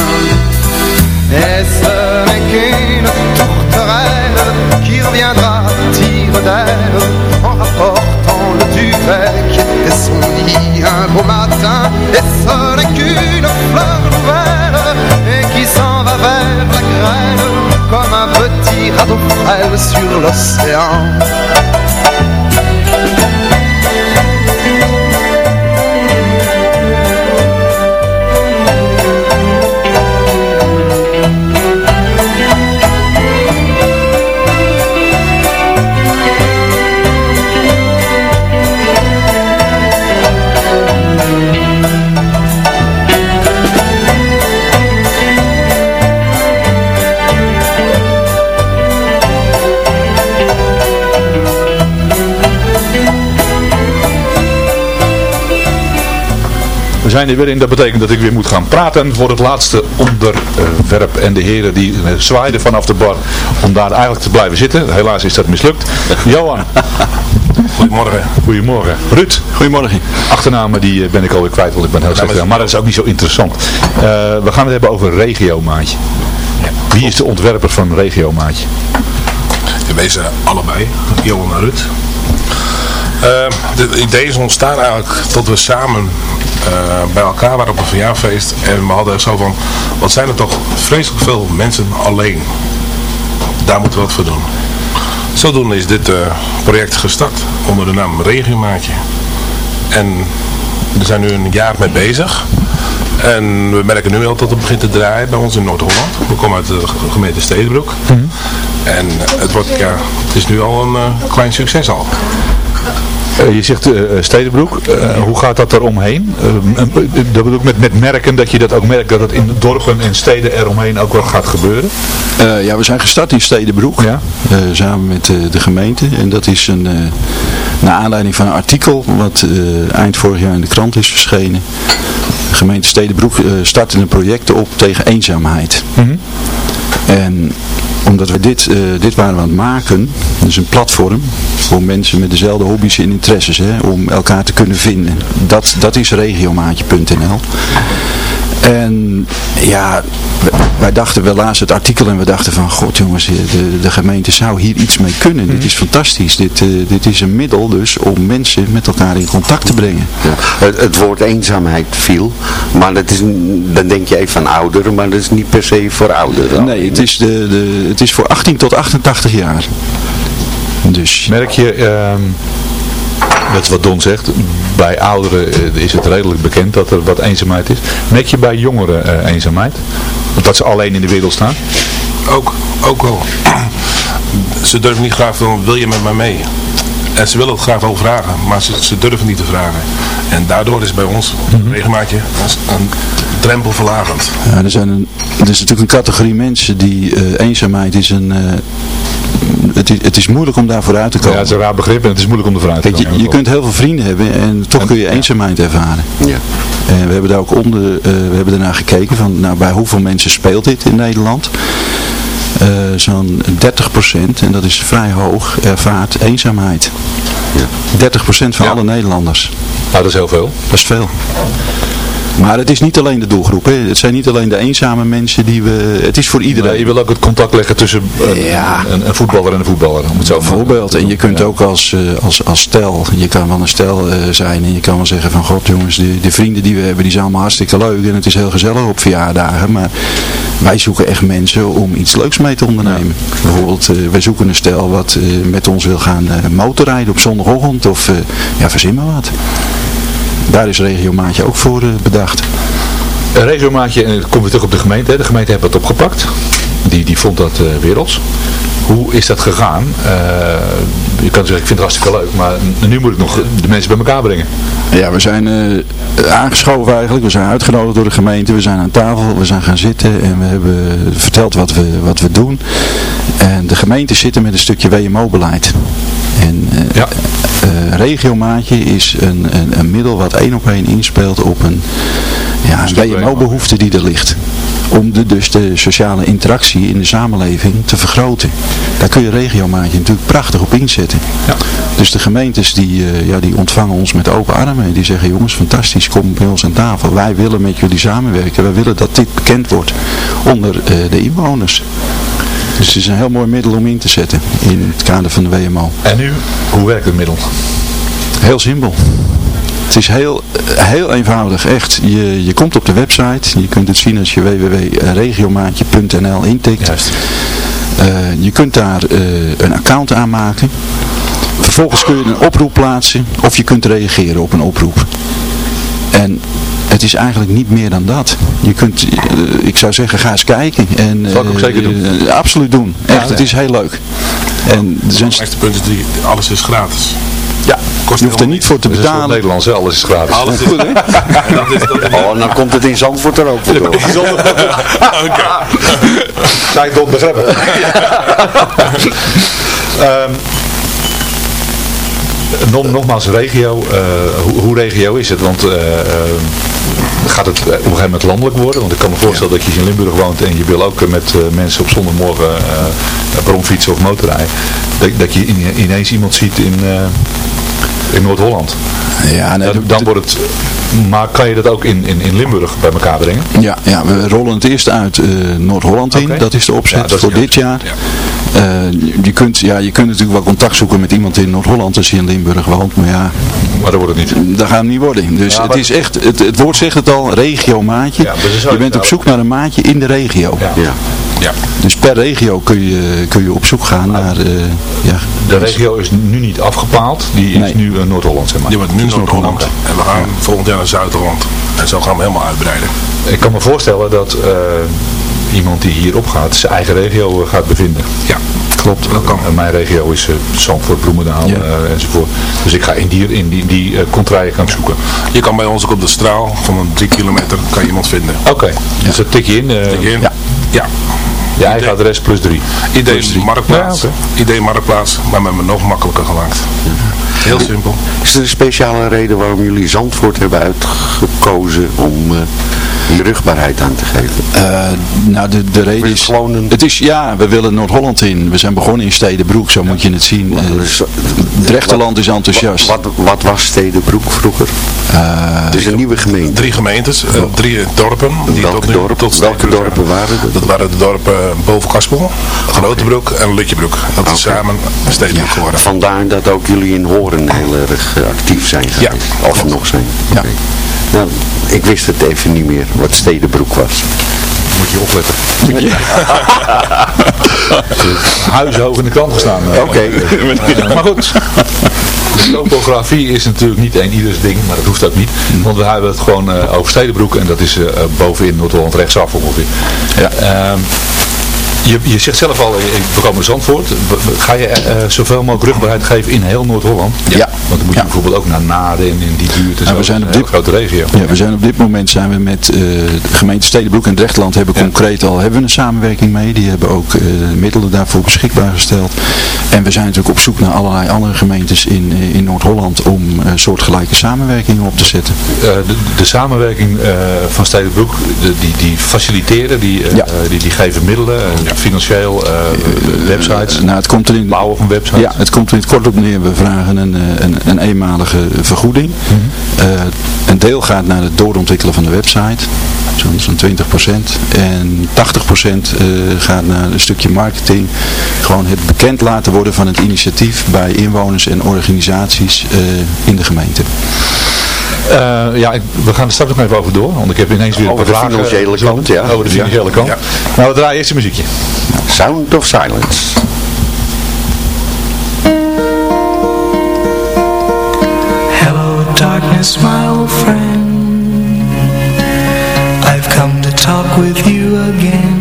Et ce n'est qu'une tourterelle qui reviendra tire d'elle en rapportant le duvet qui était son lit un beau matin? Et ce n'est qu'une fleur nouvelle et qui s'en va vers la grêle comme un petit radeau frêle sur l'océan? We zijn er weer in. Dat betekent dat ik weer moet gaan praten voor het laatste onderwerp. En de heren die eh, zwaaiden vanaf de bar om daar eigenlijk te blijven zitten. Helaas is dat mislukt. Johan. Goedemorgen. Goedemorgen. Ruud. Goedemorgen. Achternamen die eh, ben ik alweer kwijt, want ik ben heel slecht. Maar dat is ook niet zo interessant. Eh, we gaan het hebben over regiomaatje. Wie is de ontwerper van regiomaatje? In wezen allebei, Johan en Ruud. Uh, het idee is ontstaan eigenlijk tot we samen bij elkaar waren op een verjaarfeest. En we hadden zo van, wat zijn er toch vreselijk veel mensen alleen. Daar moeten we wat voor doen. Zodoende is dit uh, project gestart onder de naam Regiomaatje. En we zijn nu een jaar mee bezig. En we merken nu al dat het begint te draaien bij ons in Noord-Holland. We komen uit de gemeente Stedenbroek. Mm -hmm. En het, wordt, ja, het is nu al een uh, klein succes al. Eh, je zegt eh, Stedenbroek. Eh, hoe gaat dat eromheen? Dat bedoel ik met, met merken, dat je dat ook merkt dat het in dorpen en steden eromheen ook wel gaat gebeuren? ja, we zijn gestart in Stedenbroek. Ja. samen met de gemeente. En dat is een, naar aanleiding van een artikel wat eind vorig jaar in de krant is verschenen. De gemeente Stedenbroek startte een project op tegen eenzaamheid. Mhm. En omdat we dit, uh, dit waren we aan het maken, dus een platform voor mensen met dezelfde hobby's en interesses, hè, om elkaar te kunnen vinden. Dat, dat is regiomaatje.nl. En ja, wij dachten, we lazen het artikel en we dachten van, god jongens, de, de gemeente zou hier iets mee kunnen. Dit is fantastisch. Dit, uh, dit is een middel dus om mensen met elkaar in contact te brengen. Ja. Het, het, woord eenzaamheid viel, maar dat is, dan denk je even aan ouderen, maar dat is niet per se voor ouderen. Nee, het is, de, de, het is voor 18 tot 88 jaar. Dus... Merk je... Uh dat is wat Don zegt. Bij ouderen eh, is het redelijk bekend dat er wat eenzaamheid is. Merk je bij jongeren uh, Dat ze alleen in de wereld staan? Ook, ook wel. Ze durven niet graag van, wil je met mij mee? En ze willen het graag wel vragen, maar ze, ze durven niet te vragen. En daardoor is bij ons mm -hmm. regelmaatje een drempel verlagend. Ja, er, zijn een, er is natuurlijk een categorie mensen die uh, eenzaamheid is een... Uh, het, is, het is moeilijk om daar vooruit te komen. Ja, het is een raar begrip en het is moeilijk om er vooruit te komen. Je, je kunt heel veel vrienden hebben en toch kun je eenzaamheid ervaren. Ja. En we hebben daar ook onder, uh, we hebben daarna gekeken van nou, bij hoeveel mensen speelt dit in Nederland. Uh, zo'n 30%, en dat is vrij hoog, ervaart eenzaamheid. Ja. 30% van Ja. alle Nederlanders. Nou, dat is heel veel. Dat is veel. Maar het is niet alleen de doelgroep. Hè. Het zijn niet alleen de eenzame mensen die we... Het is voor iedereen. Nee, je wil ook het contact leggen tussen een, Ja. een, een voetballer en een voetballer. Om het zo Bijvoorbeeld. En je kunt ook als, eh, als, als stel, je kan wel een stel eh, zijn en je kan wel zeggen van god jongens, de, de vrienden die we hebben die zijn allemaal hartstikke leuk en het is heel gezellig op verjaardagen. Maar wij zoeken echt mensen om iets leuks mee te ondernemen. Bijvoorbeeld, eh, wij zoeken een stel wat met ons wil gaan motorrijden op zondagochtend of ja, verzin maar wat. Daar is Regiomaatje ook voor eh, bedacht. Een regiomaatje, en dan komen we terug op de gemeente. De gemeente heeft het opgepakt. Die, die vond dat eh, werelds. Hoe is dat gegaan? Eh, je kan zeggen, ik vind het hartstikke leuk. Maar nu moet ik nog de mensen bij elkaar brengen. Ja, we zijn eh, aangeschoven eigenlijk. We zijn uitgenodigd door de gemeente. We zijn aan tafel. We zijn gaan zitten en we hebben verteld wat we, wat we doen. En de gemeente zitten met een stukje WMO-beleid. En eh, Ja. eh, regiomaatje is een, een, een middel wat één op één inspeelt op een, ja, een WMO-behoefte die er ligt. Om de, dus de sociale interactie in de samenleving te vergroten. Daar kun je regiomaatje natuurlijk prachtig op inzetten. Ja. Dus de gemeentes die, eh, ja, die ontvangen ons met open armen. Die zeggen jongens fantastisch, kom bij ons aan tafel. Wij willen met jullie samenwerken. Wij willen dat dit bekend wordt onder eh, de inwoners. Dus het is een heel mooi middel om in te zetten in het kader van de WMO. En nu, hoe werkt het middel? Heel simpel. Het is heel, heel eenvoudig, echt. Je, je komt op de website, je kunt het zien als je www.regiomaatje.nl intikt. Juist. Eh, je kunt daar eh, een account aanmaken. Vervolgens kun je een oproep plaatsen of je kunt reageren op een oproep. En het is eigenlijk niet meer dan dat. Je kunt, eh, ik zou zeggen, ga eens kijken. En, Zal ik ook eh, zeker doen. absoluut doen. Echt, het nee. is heel leuk. En er Het zijn, belangrijkste punt is die, alles is gratis. Ja, je hoeft er niet voor te betalen. Nederlands, hè? alles is gratis. Alles is Goed, hè? En dat is, dat is Oh, dan komt het in Zandvoort er ook voor door. Oké. Zou ik dat begrijpen? Ehm, nog- nogmaals, regio. eh, hoe, hoe regio is het? Want eh, eh, gaat het op een gegeven moment landelijk worden? Want ik kan me voorstellen dat je in Limburg woont en je wil ook met eh, mensen op zondagmorgen uh, bromfietsen of motorrijden. Dat, dat je in- ineens iemand ziet in, eh, in Noord-Holland. Ja, nee, Dan, wordt het... Maar kan je dat ook in, in, in Limburg bij elkaar brengen? Ja, ja, we rollen het eerst uit eh, Noord-Holland in. Dat is de opzet voor dit jaar. Ja. Eh, je, kunt, ja, je kunt natuurlijk wel contact zoeken met iemand in Noord-Holland als je in Limburg woont. Maar ja, Maar dat wordt het niet. dat gaat niet worden. Dus Ja, het is echt, het, het woord zegt het al, regio maatje. Dus je bent op zoek naar een maatje in de regio. Ja. Ja. Ja. Dus per regio kun je, kun je op zoek gaan naar... eh, ja, De regio is nu niet afgepaald. Die is Nee. nu eh, Noord-Holland, zeg maar. Die wordt nu Noord-Holland. En we gaan volgend jaar naar Zuid-Holland. En zo gaan we helemaal uitbreiden. Ik kan me voorstellen dat eh, iemand die hier opgaat zijn eigen regio gaat bevinden. Ja. Klopt. Uh, mijn regio is uh, Zandvoort, Bloemendaal Ja. uh, enzovoort. Dus ik ga in die, in die, die uh, contraien gaan zoeken. Je kan bij ons ook op de straal van een drie kilometer kan je iemand vinden. Oké, dus dat tik je in. eh, Tik je in? Ja. Ja. Je eigen adres plus drie. Idee Plus drie. Marktplaats. Ja. Idee Marktplaats, maar met me nog makkelijker gemaakt. Heel simpel. Is er een speciale reden waarom jullie Zandvoort hebben uitgekozen om eh, die rugbaarheid aan te geven? Eh, nou, de, de reden is... Het is, ja, we willen Noord-Holland in. We zijn begonnen in Stedenbroek, zo moet je het zien. Uh, Drechterland is enthousiast. Wat, wat was Stedenbroek vroeger? Uh, dus een nieuwe gemeente. Drie gemeentes, uh, drie dorpen. Die welke tot nu? Tot welke dorpen waren dat? Dat waren de dorpen Bovenkaspel, Grotebroek en Lutjebroek. Dat is samen Stedenbroek ja. geworden. Vandaar dat ook jullie in Horen heel erg actief zijn geweest. Ja. Of nog zijn. Ja. Nou, ik wist het even niet meer wat Stedenbroek was. Moet je opletten. Huizen hoog in de krant gestaan. Oké. Okay. Uh, maar goed. De topografie is natuurlijk niet een ieders ding, maar dat hoeft ook niet. Want we hebben het gewoon uh, over Stedenbroek en dat is uh, bovenin Noord-Holland rechtsaf ongeveer. Ja. Uh, je, je zegt zelf al, we komen Zandvoort. Ga je uh, zoveel mogelijk rugbaarheid geven in heel Noord-Holland? Ja. ja. Want dan moet je ja. bijvoorbeeld ook naar Naden en in die buurt. En nou, zo. we zijn op dit, grote regio. Ja, we zijn op dit moment zijn we met uh, de gemeente Stedenbroek en Drechtland hebben ja. concreet al hebben we een samenwerking mee. Die hebben ook uh, middelen daarvoor beschikbaar gesteld. En we zijn natuurlijk op zoek naar allerlei andere gemeentes in, in Noord-Holland om uh, soortgelijke samenwerkingen op te zetten. De, de, samenwerking van Stedenbroek, de, die, die faciliteren, die, ja. die, die geven middelen, financieel uh, websites, nou, het komt er in, bouwen van websites. Ja, het komt er in het kort op neer. We vragen een, een, een eenmalige vergoeding. Mm -hmm. uh, een deel gaat naar het doorontwikkelen van de website, zo'n zo 20%. En 80% uh, gaat naar een stukje marketing. Gewoon het bekend laten worden van het initiatief bij inwoners en organisaties in de gemeente. Uh, ja, ik, we gaan er straks nog even over door, want ik heb ineens weer over een de financiële kant, ja. Over de financiële kant. Ja. Nou, we draaien eerst een muziekje. Sound of Silence. Hello darkness, my old friend I've come to talk with you again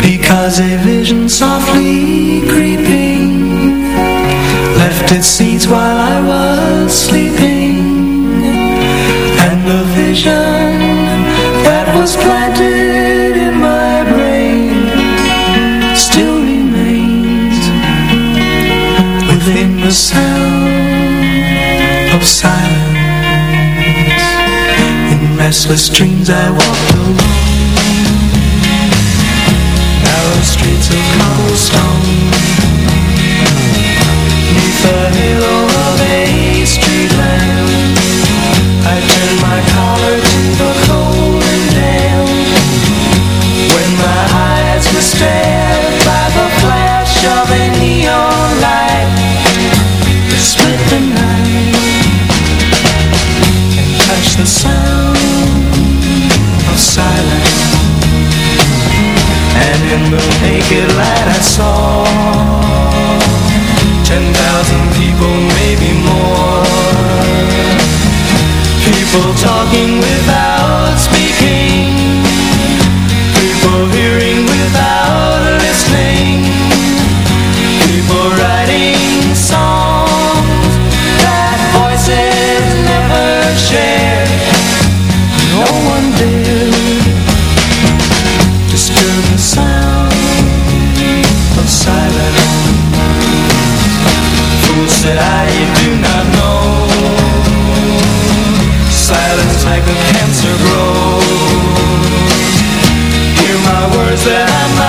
Because a vision softly creeping Left its seeds while restless dreams I walked alone. Narrow streets of cobblestone. Neath the halo the naked light I saw. Ten thousand people, maybe more. People talking without speaking. People hearing without listening. People writing of silence Fool said I, you do not know Silence like a cancer grows Hear my words that I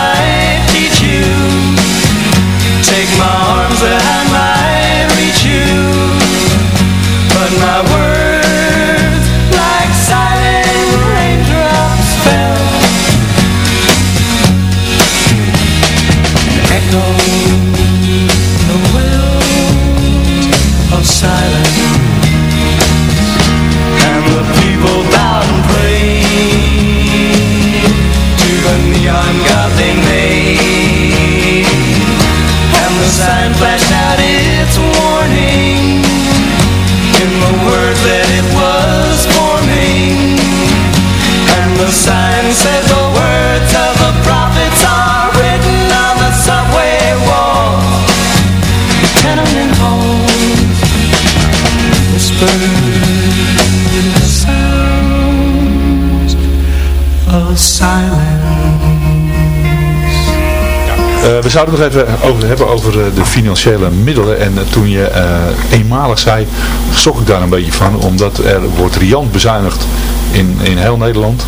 zouden het nog even over hebben over eh, de financiële middelen. En eh, toen je eh, eenmalig zei, schrok ik daar een beetje van. Omdat er wordt riant bezuinigd in, in heel Nederland.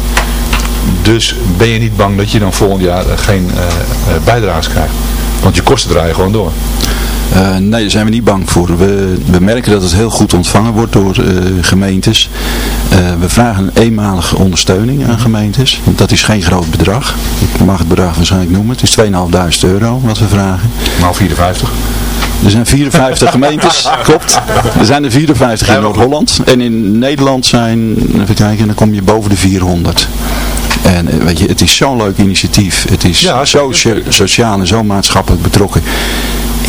Dus ben je niet bang dat je dan volgend jaar geen eh, bijdrages krijgt? Want je kosten draaien gewoon door. Nee, daar zijn we niet bang voor. We, we merken dat het heel goed ontvangen wordt door gemeentes. We vragen een eenmalige ondersteuning aan gemeentes. Dat is geen groot bedrag. Ik mag het bedrag waarschijnlijk noemen. Het is 2.500 euro wat we vragen. Maal 54. Er zijn 54 gemeentes, klopt. Er zijn er 54 in Noord-Holland. En in Nederland zijn, even kijken, dan kom je boven de 400. En eh, weet je, het is zo'n leuk initiatief. Het is zo so- sociaal en zo maatschappelijk betrokken.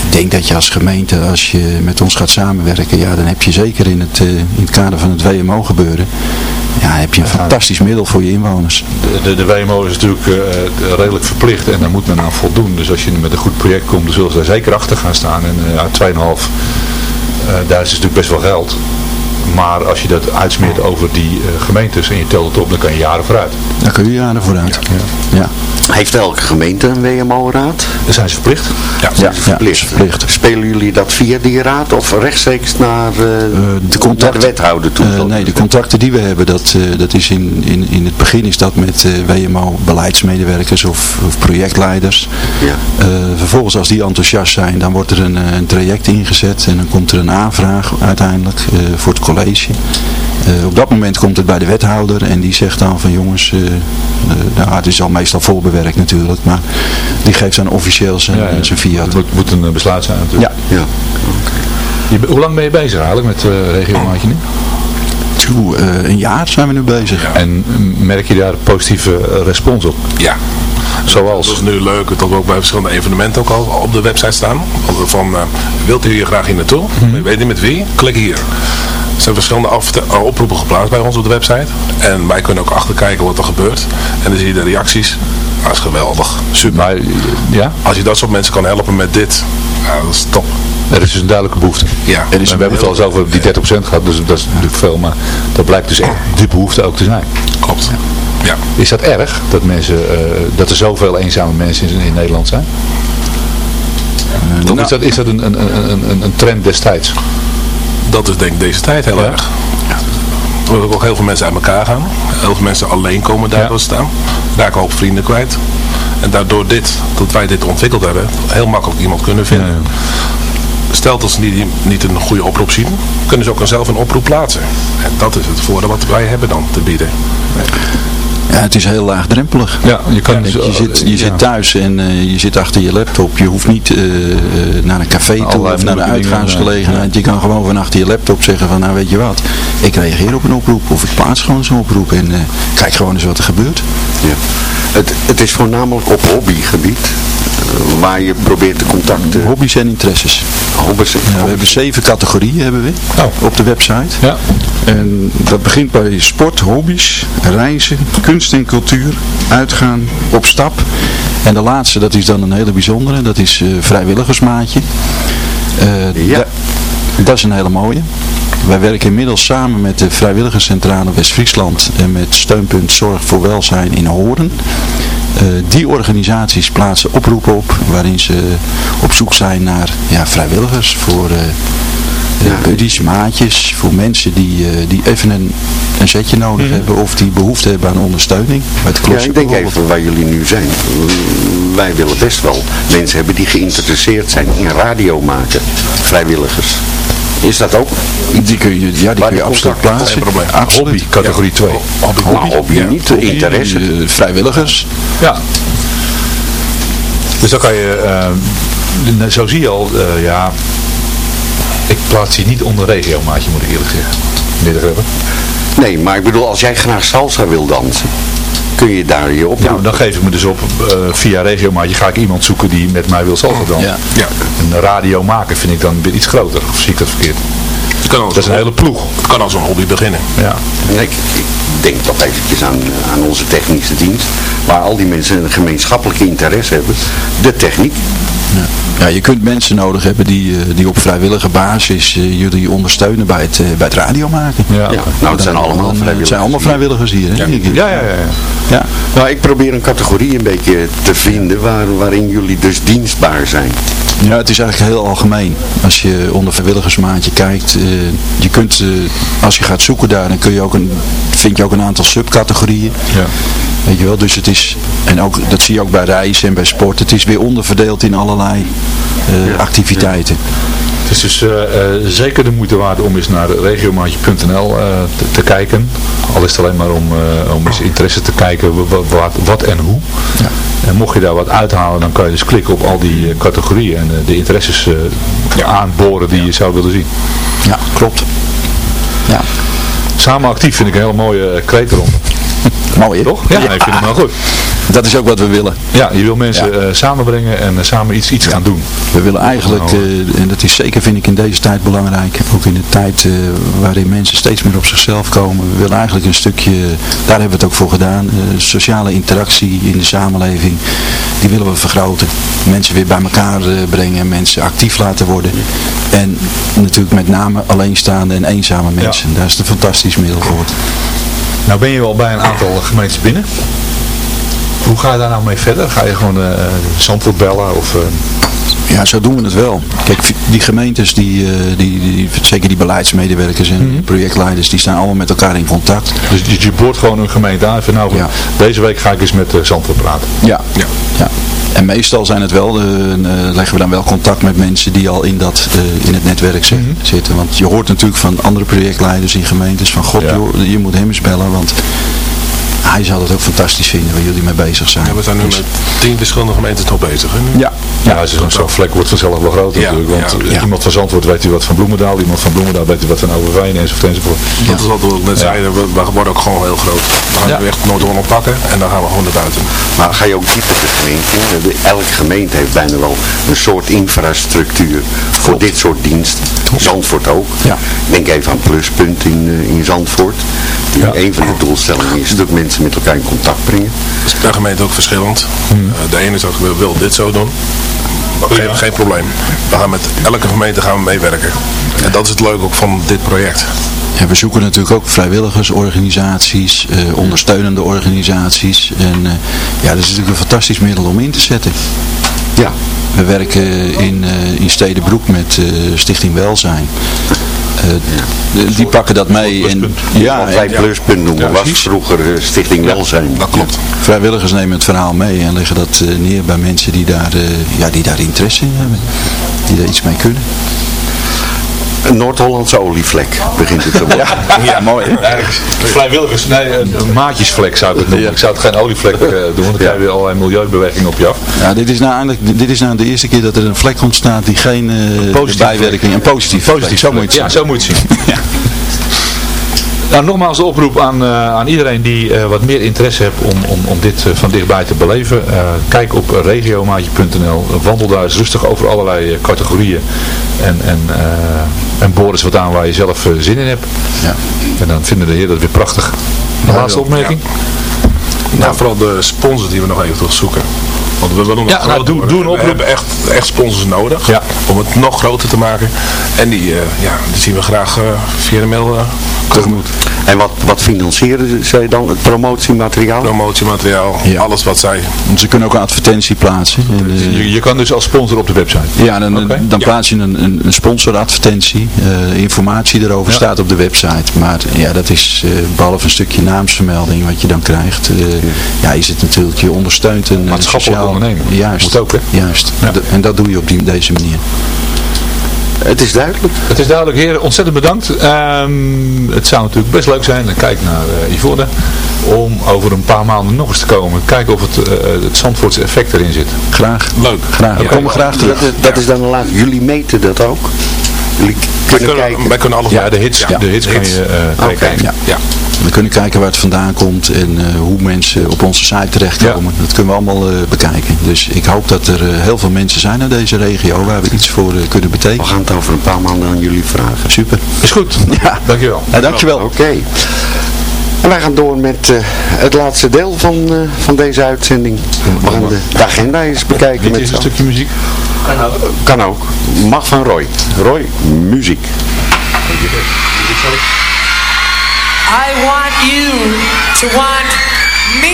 Ik denk dat je als gemeente, als je met ons gaat samenwerken, ja, dan heb je zeker in het, eh, in het kader van het WMO gebeuren, ja, heb je een fantastisch middel voor je inwoners. De, de, de WMO is natuurlijk eh, redelijk verplicht en daar moet men aan voldoen. Dus als je met een goed project komt, dan zullen ze daar zeker achter gaan staan. En eh, ja, 2,5 uh, daar is natuurlijk best wel geld. Maar als je dat uitsmeert over die eh, gemeentes en je telt het op, dan kan je jaren vooruit. Daar kun je jaren vooruit. Ja. Heeft elke gemeente een WMO-raad? Dan zijn ze verplicht. Ja, ze verplicht. Spelen jullie dat via die raad of rechtstreeks naar, eh, de, naar de wethouder toe? Eh, nee, de contacten die we hebben, dat, eh, dat is in, in, in het begin is dat met eh, WMO beleidsmedewerkers of, of projectleiders. Ja. Eh, vervolgens als die enthousiast zijn, dan wordt er een, eh, een traject ingezet en dan komt er een aanvraag uiteindelijk eh, voor het college. Eh, op dat moment komt het bij de wethouder en die zegt dan van jongens, eh, eh, nou, het is al meestal voorbewerkt natuurlijk, maar die geeft dan officieel zijn, Ja, ja. zijn fiat. Het moet, moet een besluit zijn natuurlijk. Ja. ja. Je, hoe lang ben je bezig eigenlijk met uh, regio Maatje nu? Toe, eh, een jaar zijn we nu bezig. En mm, merk je daar positieve respons op? Ja. Zoals? Dat is nu leuk dat we ook bij verschillende evenementen ook al op de website staan. Van, eh, wilt u hier graag hier naartoe? Je weet niet met wie? Klik hier. Er zijn verschillende eh, oproepen geplaatst bij ons op de website. En wij kunnen ook achterkijken wat er gebeurt. En dan zie je de reacties. Dat is geweldig. Super. ja? Als je dat soort mensen kan helpen met dit, dat is top. Er is dus een duidelijke behoefte. Ja. we hebben het al eens over die 30% gehad, dus dat is natuurlijk veel, maar dat blijkt dus echt de behoefte ook te zijn. Klopt. Ja. Is dat erg, dat, mensen, eh, dat er zoveel eenzame mensen in, in Nederland zijn? is dat, is dat een, een, een, een, een trend destijds? Dat is denk ik deze tijd heel erg. Er ook heel veel mensen uit elkaar gaan. Heel veel mensen alleen komen daardoor staan. Raken ook vrienden kwijt. En daardoor dit, dat wij dit ontwikkeld hebben, heel makkelijk iemand kunnen vinden. Stel dat ze niet, niet een goede oproep zien, kunnen ze ook zelf een oproep plaatsen. En dat is het voordeel wat wij hebben dan te bieden. Ja, het is heel laagdrempelig. Ja, je, kan dus, je, zit, je ja. zit thuis en eh, je zit achter je laptop. Je hoeft niet eh, eh, naar een café toe Allerlei of naar een uitgaansgelegenheid. Je kan gewoon van achter je laptop zeggen van nou weet je wat. Ik reageer op een oproep of ik plaats gewoon zo'n oproep. En eh, kijk gewoon eens wat er gebeurt. Ja. Het, het is voornamelijk op hobbygebied waar je probeert de contacten... Hobby's en interesses. Hobby's, Ja, we hebben zeven categorieën hebben we op de website. Ja. En dat begint bij sport, hobby's, reizen, kunst en cultuur, uitgaan, op stap. En de laatste, dat is dan een hele bijzondere, dat is eh, vrijwilligersmaatje. Eh, Ja. da- dat is een hele mooie. Wij werken inmiddels samen met de Vrijwilligerscentrale West-Friesland en met steunpunt Zorg voor Welzijn in Horen. Eh, die organisaties plaatsen oproepen op waarin ze op zoek zijn naar ja, vrijwilligers voor buddies, maatjes, voor mensen die, eh, die even een, een zetje nodig hebben of die behoefte hebben aan ondersteuning. Het Ja, ik denk even waar jullie nu zijn. Wij willen best wel mensen hebben die geïnteresseerd zijn in radio maken. Vrijwilligers. Is dat ook? Die kun je, ja, die kun je contact- plaatsen. geen probleem. Absoluut. Hobby, categorie 2. Hobby, hobby, niet Hobby, interesse. eh, vrijwilligers. Ja. Dus dan kan je, eh, zo zie je al, eh, ja, ik plaats je niet onder regio maatje moet ik eerlijk zeggen. Meneer de Grebbe. Nee, maar ik bedoel, als jij graag salsa wil dansen, kun je daar je op. Nou, dan geef ik me dus op, eh, via regio maatje ga ik iemand zoeken die met mij wil salsa dansen. Ja. Ja. Een radio maken vind ik dan weer iets groter, of zie ik dat verkeerd? Het kan als Dat is een hele ploeg. Het kan als een hobby beginnen. Ja. Nee, ik, ik denk toch eventjes aan, aan onze technische dienst, waar al die mensen een gemeenschappelijke interesse hebben. De techniek. Ja. ja, je kunt mensen nodig hebben die, eh, die op vrijwillige basis eh, jullie ondersteunen bij het, eh, bij het radio maken. Ja, nou, het zijn allemaal vrijwilligers. Het zijn allemaal vrijwilligers hier. Hè? Ja, ja, ja. ja. Ja. Nou, ik probeer een categorie een beetje te vinden waar, waarin jullie dus dienstbaar zijn. Ja, het is eigenlijk heel algemeen. Als je onder vrijwilligersmaatje kijkt, eh, je kunt, eh, als je gaat zoeken daar, dan kun je ook een, vind je ook een aantal subcategorieën. Ja. Weet je wel, dus het is, en ook, dat zie je ook bij reizen en bij sport, het is weer onderverdeeld in allerlei eh, activiteiten. Het is dus eh, eh, zeker de moeite waard om eens naar regiomaatje.nl te, te kijken. Al is het alleen maar om, om eens interesse te kijken wa- wa- wat, wat en hoe. En mocht je daar wat uithalen, dan kan je dus klikken op al die categorieën en de interesses aanboren die je zou willen zien. Ja, klopt. Ja. Samen actief vind ik een hele mooie kreet eronder. Mooi hè? Toch? Ja, ik vind hem wel goed. Dat is ook wat we willen. Ja, je wil mensen eh, samenbrengen en eh, samen iets, iets gaan doen. We willen eigenlijk, eh, en dat is zeker vind ik in deze tijd belangrijk, ook in de tijd waarin mensen steeds meer op zichzelf komen. We willen eigenlijk een stukje, daar hebben we het ook voor gedaan, sociale interactie in de samenleving, die willen we vergroten. Mensen weer bij elkaar brengen, mensen actief laten worden. En natuurlijk met name alleenstaande en eenzame mensen. Daar is het een fantastisch middel voor. Nou ben je al bij een aantal gemeentes binnen. Hoe ga je daar nou mee verder? Ga je gewoon Zandvoort bellen of... eh, Ja, zo doen we het wel. Kijk, die gemeentes, die, eh, die, die, zeker die beleidsmedewerkers en projectleiders, die staan allemaal met elkaar in contact. Dus je, je boort gewoon een gemeente aan. Van, nou, deze week ga ik eens met uh, Zandvoort praten. Ja. ja. ja. En meestal zijn het wel, uh, leggen we dan wel contact met mensen die al in, dat, uh, in het netwerk zitten. Want je hoort natuurlijk van andere projectleiders in gemeentes van god, ja. joh, je moet hem eens bellen, want hij zal het ook fantastisch vinden waar jullie mee bezig zijn. Ja, we zijn nu Dus- met tien verschillende gemeenten toch bezig. Hè, nu? Ja. Ja, ja zo'n vlek wordt vanzelf wel groter Ja, natuurlijk. Want ja. iemand van Zandvoort weet u wat van Bloemendaal, iemand van Bloemendaal weet u wat van Overveen enzovoort enzovoort. Dat is wat we net zeiden, we, we worden ook gewoon heel groot. We gaan nu echt Noord-Holland pakken en dan gaan we gewoon naar buiten. Maar ga je ook dieper de gemeente in? Elke gemeente heeft bijna wel een soort infrastructuur voor dit soort diensten. Zandvoort ook. Ja. Denk even aan Pluspunt in, eh, in Zandvoort. Die Een van de doelstellingen is dat mensen met elkaar in contact brengen. Dat is per gemeente ook verschillend. Hmm. Uh, de ene zegt, wil, wil dit zo doen. Maar geen, geen probleem. We gaan met elke gemeente gaan we meewerken. En dat is het leuke ook van dit project. We zoeken natuurlijk ook vrijwilligersorganisaties, eh, ondersteunende organisaties. En eh, ja, dat is natuurlijk een fantastisch middel om in te zetten. Ja. We werken in, eh, in Stedenbroek met eh, Stichting Welzijn. Eh, die pakken dat mee. En, Ja, wij Pluspunt noemen Ja, was vroeger eh, Stichting Welzijn. Dat klopt. Vrijwilligers nemen het verhaal mee en leggen dat eh, neer bij mensen die daar, ja, die daar interesse in hebben. Die daar iets mee kunnen. Een Noord-Hollandse olievlek begint het te worden. Ja, mooi. Vrijwilligers, nee, een, een maatjesvlek zou ik het noemen. Ik zou het geen olievlek eh, doen, want dan krijg je weer allerlei milieubewegingen op je af. Ja, dit is nou eigenlijk dit is nou de eerste keer dat er een vlek ontstaat die geen eh, positieve bijwerking, een positief, Positief, zo moet je het Ja, zien. zo moet je het zien. Nou, nogmaals de oproep aan, eh, aan iedereen die eh, wat meer interesse heeft om, om, om dit eh, van dichtbij te beleven. Eh, kijk op regiomaatje.nl. Wandel daar eens rustig over allerlei categorieën. En, en, eh, en boor eens wat aan waar je zelf zin in hebt. Ja. En dan vinden de heren dat weer prachtig. De laatste opmerking? Nou, vooral de sponsors die we nog even zoeken. Want we willen nog Ja, nou, groter doe- worden. doe een We oproep. hebben echt, echt sponsors nodig Ja. om het nog groter te maken. En die, eh, ja, die zien we graag eh, via de mail Tegemoet. En wat, wat financieren zij dan? Het promotiemateriaal? Promotiemateriaal, Ja. alles wat zij... Ze kunnen ook een advertentie plaatsen. En, eh, Je, je kan dus als sponsor op de website. Ja, dan, dan plaats je een, een, een sponsoradvertentie. Eh, informatie erover Ja. staat op de website. Maar ja, dat is eh, behalve een stukje naamsvermelding wat je dan krijgt. eh, ja, is het natuurlijk, je ondersteunt een eh, Maatschappelijk sociaal... ondernemen. Juist. Moet ook, hè? Juist. Ja. En dat doe je op die, deze manier. Het is duidelijk. Het is duidelijk, heren. Ontzettend bedankt. Ehm, het zou natuurlijk best leuk zijn, en kijk naar uh, Yvonne, om over een paar maanden nog eens te komen. Kijken of het, uh, het Zandvoortse effect erin zit. Graag. Leuk. Graag. We Ja. komen graag terug. Dat, dat is dan laat. Jullie meten dat ook? Wij kunnen kunnen, kijken. wij kunnen alles Ja, de hits, Ja, de hits kan je uh, Oké. kijken. Ja. Ja. We kunnen kijken waar het vandaan komt en eh, hoe mensen op onze site terechtkomen. Dat kunnen we allemaal eh, bekijken. Dus ik hoop dat er eh, heel veel mensen zijn uit deze regio waar we iets voor kunnen We betekenen. gaan het over een paar maanden aan jullie vragen. Super. Is goed. Ja. Dankjewel. Ja, dankjewel. Oké. En wij gaan door met eh, het laatste deel van, eh, van deze uitzending. We gaan de, de agenda eens bekijken Dit met is een stukje muziek. Kan ook. Kan ook. Mag van Roy. Roy, muziek. I want you to want me.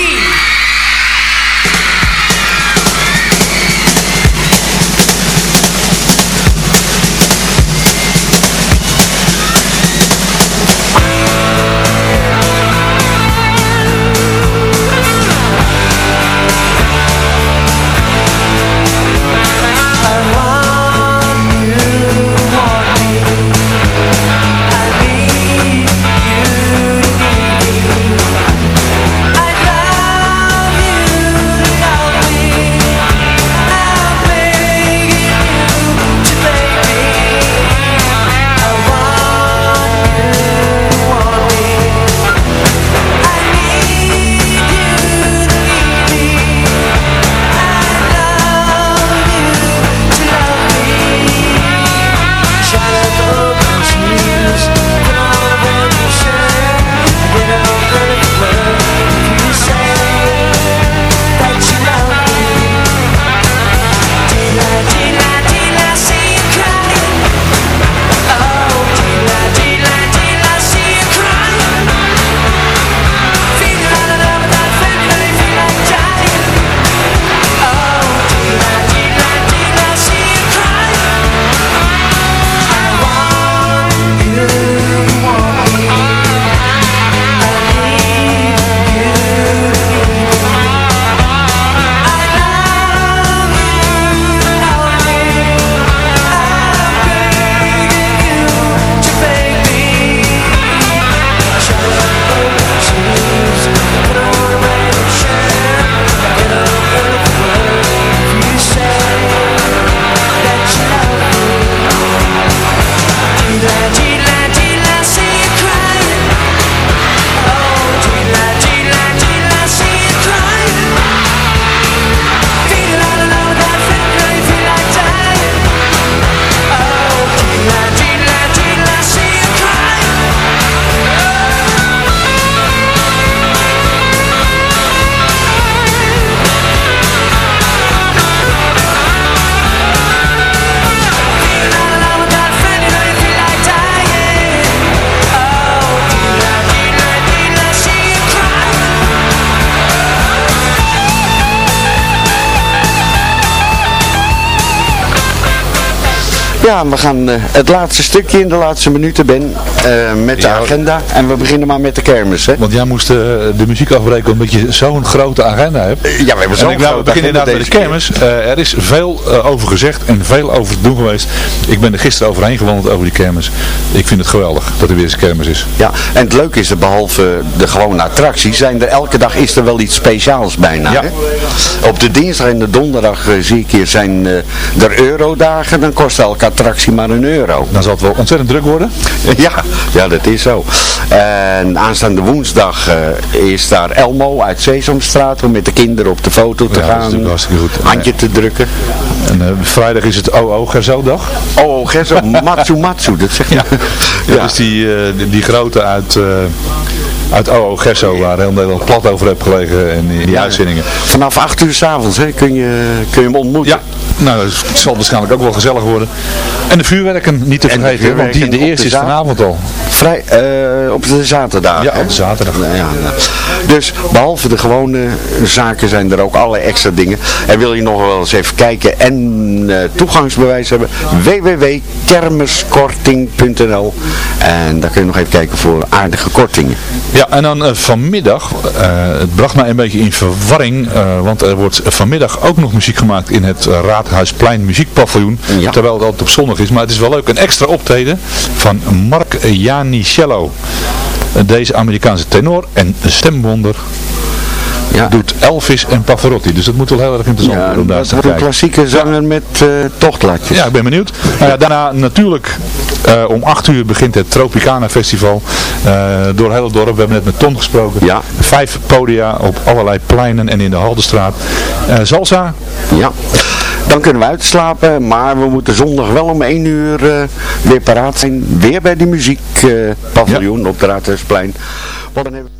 Ja, we gaan eh, het laatste stukje in de laatste minuten, Ben, eh, met de Ja. agenda. En we beginnen maar met de kermis, hè? Want jij moest eh, de muziek afbreken omdat je zo'n grote agenda hebt. Ja, we hebben zo'n En ik wou grote beginnen agenda inderdaad met de kermis. Er is veel over gezegd en veel over te doen geweest. Ik ben er gisteren overheen gewandeld over die kermis. Ik vind het geweldig dat er weer eens kermis is. Ja, en het leuke is dat behalve de gewone attracties, zijn er elke dag is er wel iets speciaals bijna. Ja. Hè? Op de dinsdag en de donderdag zie ik hier zijn er eurodagen, dan kost elke attractie maar een euro. Dan zal het wel ontzettend druk worden. Ja, ja, dat is zo. En aanstaande woensdag eh, is daar Elmo uit Sesamstraat om met de kinderen op de foto te Ja, dat is gaan. goed. Handje te drukken. En eh, vrijdag is het OO Gerzo-dag. Oh, Gerso, Matsu Matsu, dat zeg je. Ja, dat is die, eh, die, die grote uit, uit OO Gerso waar heel Nederland plat over heeft gelegen en in die Ja. uitzendingen. Vanaf 8 uur s'avonds kun je, kun je hem ontmoeten. Ja, nou, het zal waarschijnlijk ook wel gezellig worden. En de vuurwerken niet te vergeten, want die, de eerste de is vanavond al. Vrij, eh, op de zaterdag. Ja, hè? op de zaterdag. Ja. Dus behalve de gewone zaken zijn er ook allerlei extra dingen. En wil je nog wel eens even kijken en eh, toegangsbewijs hebben? www.kermiskorting.nl En daar kun je nog even kijken voor aardige kortingen. Ja, en dan eh, vanmiddag, eh, het bracht mij een beetje in verwarring, eh, want er wordt vanmiddag ook nog muziek gemaakt in het Raadhuisplein muziekpaviljoen, Ja. terwijl het altijd op zondag is. Maar het is wel leuk, een extra optreden van Mark Janicello. Deze Amerikaanse tenor en stemwonder Ja. doet Elvis en Pavarotti. Dus dat moet wel heel erg interessant Ja, worden om daar dat een klassieke zanger met tochtlatjes. Ja, ik ben benieuwd. Nou ja, daarna natuurlijk eh, om 8 uur begint het Tropicana Festival eh, door het hele dorp. We hebben net met Ton gesproken. Ja. Vijf podia op allerlei pleinen en in de Haldenstraat. Eh salsa. Ja, dan kunnen we uitslapen, maar we moeten zondag wel om 1 uur weer paraat zijn. Weer bij die muziekpaviljoen op de Raadhuisplein. Want dan hebben we-